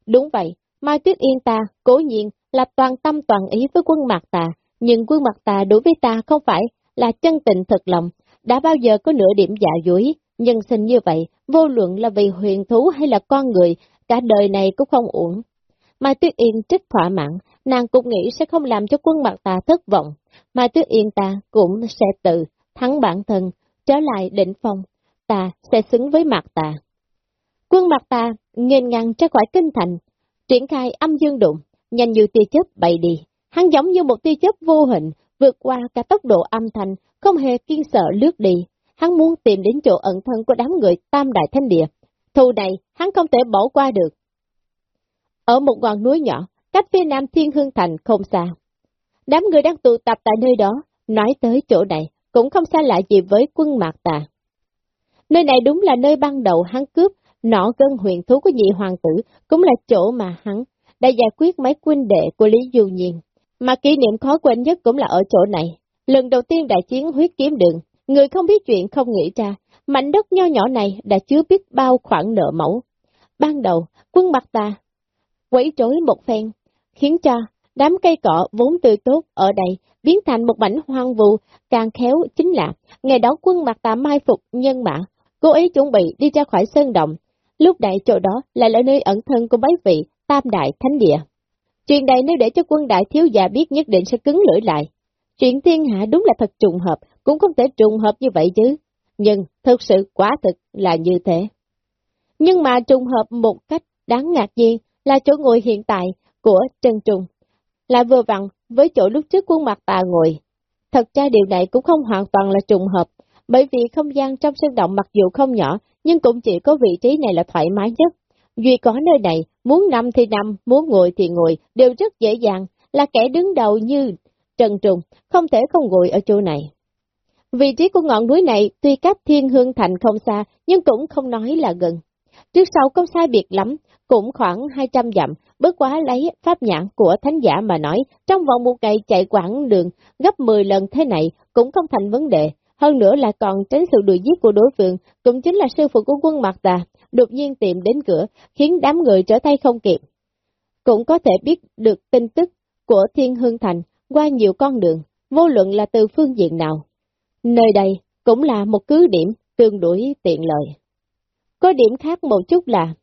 Đúng vậy, Mai Tuyết Yên ta, cố nhiên là toàn tâm toàn ý với quân mặt tà, nhưng quân mặt tà đối với ta không phải là chân tình thật lòng, đã bao giờ có nửa điểm dạ dối, nhân sinh như vậy, vô luận là vì huyền thú hay là con người, cả đời này cũng không uổng. Mai Tuyết Yên trích thỏa mãn, nàng cũng nghĩ sẽ không làm cho quân mặt ta thất vọng. Mai Tuyết Yên ta cũng sẽ tự thắng bản thân, trở lại định phong, ta sẽ xứng với mặt ta. Quân mặt ta nghênh ngăn ra khỏi kinh thành, triển khai âm dương đụng, nhanh như tia chớp bay đi. Hắn giống như một tia chớp vô hình, vượt qua cả tốc độ âm thanh, không hề kiên sợ lướt đi. Hắn muốn tìm đến chỗ ẩn thân của đám người tam đại thanh địa. Thù này, hắn không thể bỏ qua được. Ở một ngọn núi nhỏ, cách phía nam Thiên Hương Thành không xa. Đám người đang tụ tập tại nơi đó, nói tới chỗ này, cũng không xa lạ gì với quân mạc tà. Nơi này đúng là nơi ban đầu hắn cướp, nọ gân huyền thú của nhị hoàng tử, cũng là chỗ mà hắn đã giải quyết mấy quân đệ của Lý Du Nhiên. Mà kỷ niệm khó quên nhất cũng là ở chỗ này. Lần đầu tiên đại chiến huyết kiếm đường, người không biết chuyện không nghĩ ra, mảnh đất nho nhỏ này đã chứa biết bao khoản nợ mẫu. Ban đầu, quân mặt ta quấy rối một phen, khiến cho đám cây cọ vốn tươi tốt ở đây biến thành một mảnh hoang vu, càng khéo chính là ngày đó quân mặt ta mai phục nhân mã, cô ấy chuẩn bị đi ra khỏi sơn động. Lúc đại chỗ đó lại là nơi ẩn thân của mấy vị tam đại thánh địa. Chuyện này nếu để cho quân đại thiếu gia biết nhất định sẽ cứng lưỡi lại. Chuyện thiên hạ đúng là thật trùng hợp, cũng không thể trùng hợp như vậy chứ. Nhưng thực sự quả thực là như thế. Nhưng mà trùng hợp một cách đáng ngạc nhiên là chỗ ngồi hiện tại của Trần Trùng. Là vừa vặn với chỗ lúc trước quân mặt tà ngồi. Thật ra điều này cũng không hoàn toàn là trùng hợp, bởi vì không gian trong sân động mặc dù không nhỏ, nhưng cũng chỉ có vị trí này là thoải mái nhất. Duy có nơi này, muốn nằm thì nằm, muốn ngồi thì ngồi, đều rất dễ dàng, là kẻ đứng đầu như Trần Trùng, không thể không ngồi ở chỗ này. Vị trí của ngọn núi này tuy cách Thiên Hương Thành không xa, nhưng cũng không nói là gần. Trước sau không sai biệt lắm, cũng khoảng 200 dặm, bước quá lấy pháp nhãn của thánh giả mà nói, trong vòng một ngày chạy quãng đường gấp 10 lần thế này cũng không thành vấn đề. Hơn nữa là còn tránh sự đuổi giết của đối phương, cũng chính là sư phụ của quân Mạc Tà, đột nhiên tìm đến cửa, khiến đám người trở tay không kịp. Cũng có thể biết được tin tức của Thiên Hương Thành qua nhiều con đường, vô luận là từ phương diện nào. Nơi đây cũng là một cứ điểm tương đối tiện lợi. Có điểm khác một chút là,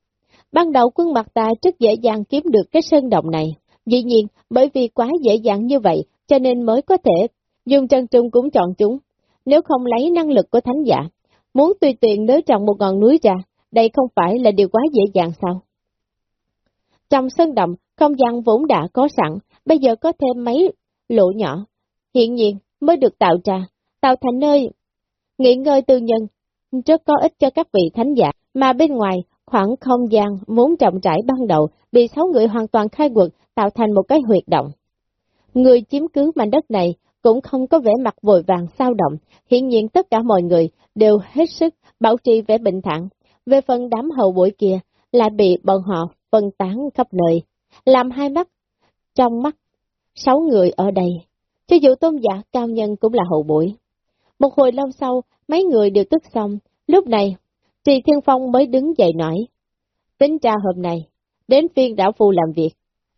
ban đầu quân mặt ta rất dễ dàng kiếm được cái sơn động này. Dĩ nhiên, bởi vì quá dễ dàng như vậy, cho nên mới có thể, dùng chân trung cũng chọn chúng. Nếu không lấy năng lực của thánh giả, muốn tùy tiện nới trồng một ngọn núi ra, đây không phải là điều quá dễ dàng sao? Trong sân động, không gian vốn đã có sẵn, bây giờ có thêm mấy lỗ nhỏ, hiện nhiên mới được tạo ra, tạo thành nơi nghỉ ngơi tư nhân, rất có ích cho các vị thánh giả, mà bên ngoài khoảng không gian vốn trọng trải ban đầu bị sáu người hoàn toàn khai quật tạo thành một cái huyệt động. Người chiếm cứ mảnh đất này cũng không có vẻ mặt vội vàng sao động, hiện nhiên tất cả mọi người đều hết sức bảo trì vẻ bình thản. Về phần đám hậu buổi kia, lại bị bọn họ phân tán khắp nơi, làm hai mắt trong mắt sáu người ở đây. Cho dù tôn giả cao nhân cũng là hậu buổi. Một hồi lâu sau, mấy người đều tức xong, lúc này, Trì Thiên Phong mới đứng dậy nói. Tính ra hôm nay, đến phiên đảo phu làm việc,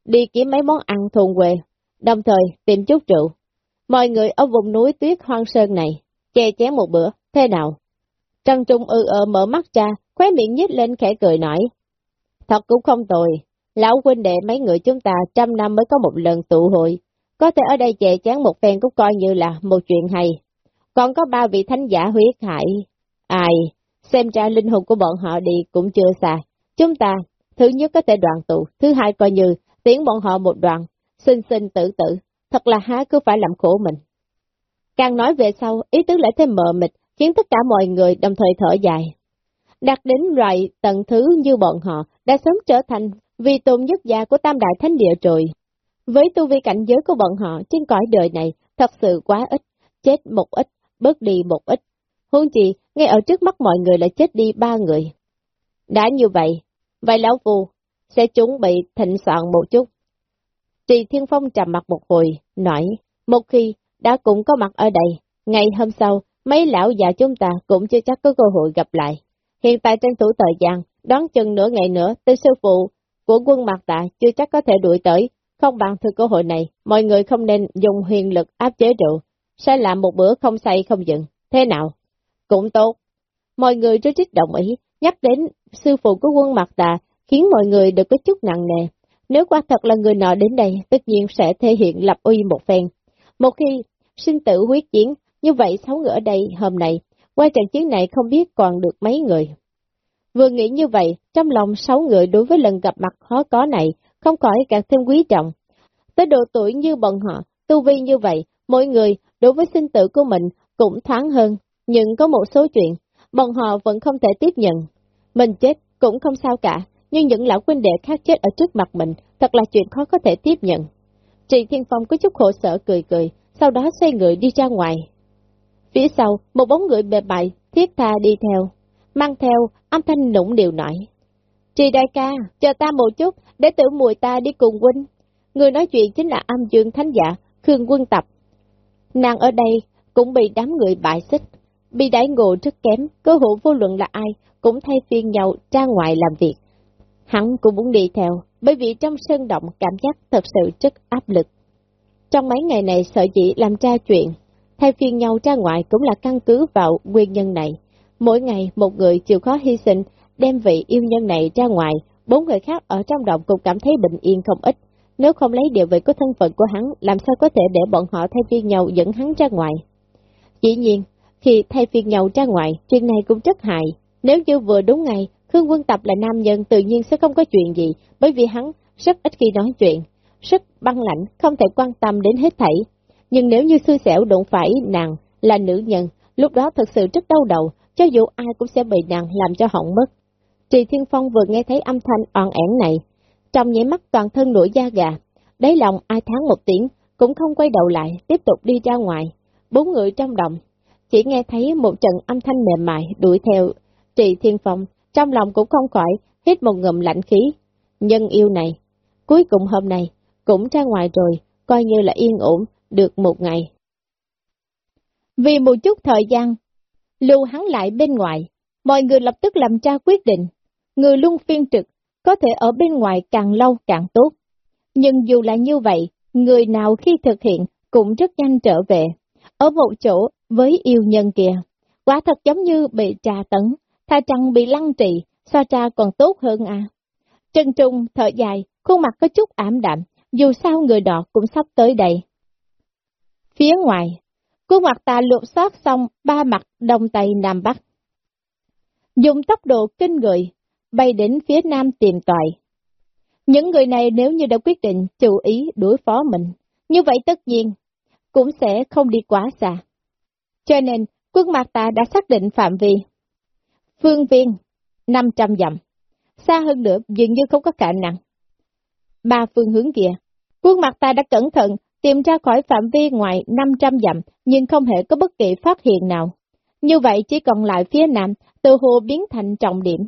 đi kiếm mấy món ăn thôn quê, đồng thời tìm chút rượu. Mọi người ở vùng núi tuyết hoang sơn này, chè chén một bữa, thế nào? Trần Trung ư ơ mở mắt ra, khóe miệng nhếch lên khẽ cười nói. Thật cũng không tồi, lão huynh đệ mấy người chúng ta trăm năm mới có một lần tụ hội, có thể ở đây chè chán một phen cũng coi như là một chuyện hay. Còn có ba vị thánh giả huyết hại. Ai, xem ra linh hồn của bọn họ đi cũng chưa xa. Chúng ta thứ nhất có thể đoàn tụ, thứ hai coi như tiến bọn họ một đoạn, sinh sinh tử tử, thật là há cứ phải làm khổ mình. Càng nói về sau, ý tứ lại thêm mờ mịt, khiến tất cả mọi người đồng thời thở dài. Đạt đến loại tầng thứ như bọn họ, đã sớm trở thành vì tôn nhất gia của tam đại thánh địa rồi. Với tu vi cảnh giới của bọn họ trên cõi đời này, thật sự quá ít, chết một ít, bớt đi một ít. Hôn chi, ngay ở trước mắt mọi người lại chết đi ba người. Đã như vậy, vậy lão phù sẽ chuẩn bị thịnh soạn một chút. Trì Thiên Phong trầm mặt một hồi, nói, một khi đã cũng có mặt ở đây, ngày hôm sau, mấy lão già chúng ta cũng chưa chắc có cơ hội gặp lại. Hiện tại tranh thủ thời gian, đoán chừng nửa ngày nữa, tên sư phụ của quân mặt tạ chưa chắc có thể đuổi tới, không bằng thừa cơ hội này, mọi người không nên dùng huyền lực áp chế rượu, sẽ làm một bữa không say không dừng. Thế nào? Cũng tốt. Mọi người rất trích đồng ý, nhắc đến sư phụ của quân mặt tạ khiến mọi người được có chút nặng nề. Nếu quả thật là người nọ đến đây, tất nhiên sẽ thể hiện lập uy một phen. Một khi sinh tử huyết chiến, như vậy sáu người ở đây hôm nay, qua trận chiến này không biết còn được mấy người. Vừa nghĩ như vậy, trong lòng sáu người đối với lần gặp mặt khó có này, không khỏi càng thêm quý trọng. Tới độ tuổi như bọn họ, tu vi như vậy, mỗi người đối với sinh tử của mình cũng thoáng hơn, nhưng có một số chuyện, bọn họ vẫn không thể tiếp nhận. Mình chết cũng không sao cả, nhưng những lão huynh đệ khác chết ở trước mặt mình, thật là chuyện khó có thể tiếp nhận. Trị Thiên Phong có chút khổ sở cười cười, sau đó xoay người đi ra ngoài. Phía sau, một bóng người bề bại, thiết tha đi theo, mang theo âm thanh nũng điều nổi. Trì đại ca, chờ ta một chút, để tử mùi ta đi cùng huynh. Người nói chuyện chính là âm dương thánh giả, Khương Quân Tập. Nàng ở đây cũng bị đám người bại xích, bị đãi ngộ rất kém, cơ hội vô luận là ai, cũng thay phiên nhau ra ngoài làm việc. Hắn cũng muốn đi theo, bởi vì trong sơn động cảm giác thật sự rất áp lực. Trong mấy ngày này sợ dĩ làm tra chuyện, thay phiên nhau ra ngoại cũng là căn cứ vào nguyên nhân này. Mỗi ngày một người chịu khó hy sinh, đem vị yêu nhân này ra ngoài, bốn người khác ở trong động cũng cảm thấy bình yên không ít. Nếu không lấy địa vị của thân phận của hắn, làm sao có thể để bọn họ thay phiên nhau dẫn hắn ra ngoài? Dĩ nhiên, khi thay phiên nhau ra ngoài, chuyện này cũng rất hại. Nếu như vừa đúng ngày, Khương Quân Tập là nam nhân tự nhiên sẽ không có chuyện gì, bởi vì hắn rất ít khi nói chuyện, rất băng lạnh không thể quan tâm đến hết thảy. Nhưng nếu như xui xẻo đụng phải nàng là nữ nhân, lúc đó thật sự rất đau đầu, cho dù ai cũng sẽ bị nàng làm cho hỏng mất. Trì Thiên Phong vừa nghe thấy âm thanh oan ẻn này, trong nhảy mắt toàn thân nổi da gà, đáy lòng ai tháng một tiếng, cũng không quay đầu lại, tiếp tục đi ra ngoài. Bốn người trong động, chỉ nghe thấy một trận âm thanh mềm mại đuổi theo Trì Thiên Phong, trong lòng cũng không khỏi hít một ngụm lạnh khí. Nhân yêu này, cuối cùng hôm nay, cũng ra ngoài rồi, coi như là yên ổn, được một ngày. Vì một chút thời gian, lưu hắn lại bên ngoài, mọi người lập tức làm ra quyết định, người luôn phiên trực, có thể ở bên ngoài càng lâu càng tốt. Nhưng dù là như vậy, người nào khi thực hiện cũng rất nhanh trở về, ở một chỗ với yêu nhân kia. Quả thật giống như bị trà tấn, tha chăng bị lăng trì, so tra còn tốt hơn à. Trân Trung thở dài, khuôn mặt có chút ảm đạm, dù sao người đỏ cũng sắp tới đây. Phía ngoài, khuôn mặt ta lột xót xong ba mặt đông tây nam bắc. Dùng tốc độ kinh người, bay đến phía nam tìm tòi Những người này nếu như đã quyết định chủ ý đối phó mình, như vậy tất nhiên cũng sẽ không đi quá xa. Cho nên, quân mặt ta đã xác định phạm vi. Phương viên, 500 dặm. Xa hơn nữa, dường như không có khả năng. Ba phương hướng kia, quân mặt ta đã cẩn thận tìm ra khỏi phạm vi ngoài 500 dặm, nhưng không hề có bất kỳ phát hiện nào. Như vậy chỉ còn lại phía nam, từ hồ biến thành trọng điểm.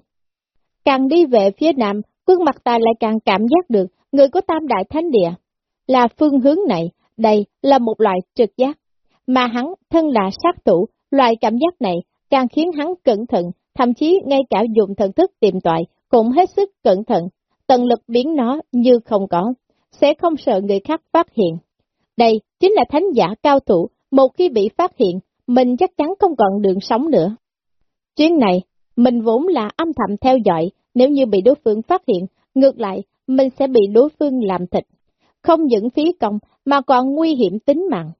Càng đi về phía nam, quân mặt ta lại càng cảm giác được người có tam đại thánh địa. Là phương hướng này, đây là một loại trực giác. Mà hắn thân là sát thủ, loại cảm giác này càng khiến hắn cẩn thận, thậm chí ngay cả dùng thần thức tìm tội cũng hết sức cẩn thận, tận lực biến nó như không có, sẽ không sợ người khác phát hiện. Đây chính là thánh giả cao thủ, một khi bị phát hiện, mình chắc chắn không còn đường sống nữa. Chuyến này, mình vốn là âm thầm theo dõi, nếu như bị đối phương phát hiện, ngược lại, mình sẽ bị đối phương làm thịt. Không những phí công, mà còn nguy hiểm tính mạng.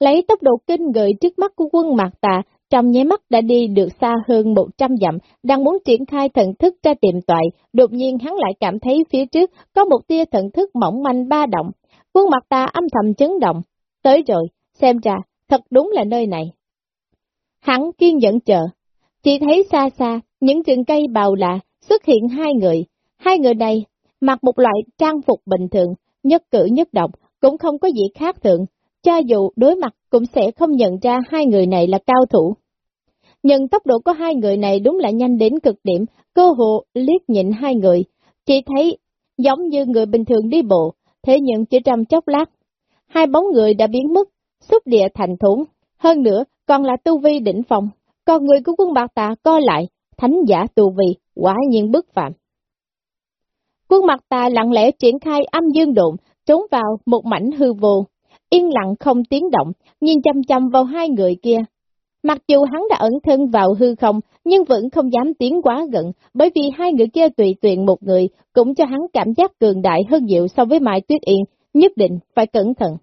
Lấy tốc độ kinh người trước mắt của quân Mạc Tà, trong nháy mắt đã đi được xa hơn 100 dặm, đang muốn triển khai thần thức ra tiệm toại, đột nhiên hắn lại cảm thấy phía trước có một tia thần thức mỏng manh ba động. Quân mặt ta âm thầm chấn động, tới rồi, xem ra, thật đúng là nơi này. Hắn kiên nhẫn chờ, chỉ thấy xa xa, những rừng cây bào lạ, xuất hiện hai người. Hai người này mặc một loại trang phục bình thường, nhất cử nhất động, cũng không có gì khác thường, cho dù đối mặt cũng sẽ không nhận ra hai người này là cao thủ. Nhưng tốc độ của hai người này đúng là nhanh đến cực điểm, cơ hộ liếc nhịn hai người, chỉ thấy giống như người bình thường đi bộ, thế nhưng chỉ trong chốc lát, hai bóng người đã biến mất, xúc địa thành thủng, hơn nữa còn là tu vi đỉnh phòng, còn người của quân bạc tà co lại, thánh giả tu vi, quả nhiên bất phạm. Quân mặt tà lặng lẽ triển khai âm dương độn, trốn vào một mảnh hư vô, yên lặng không tiếng động, nhìn chăm chăm vào hai người kia. Mặc dù hắn đã ẩn thân vào hư không, nhưng vẫn không dám tiến quá gần, bởi vì hai người kia tùy tuyện một người, cũng cho hắn cảm giác cường đại hơn nhiều so với Mai Tuyết Yên, nhất định phải cẩn thận.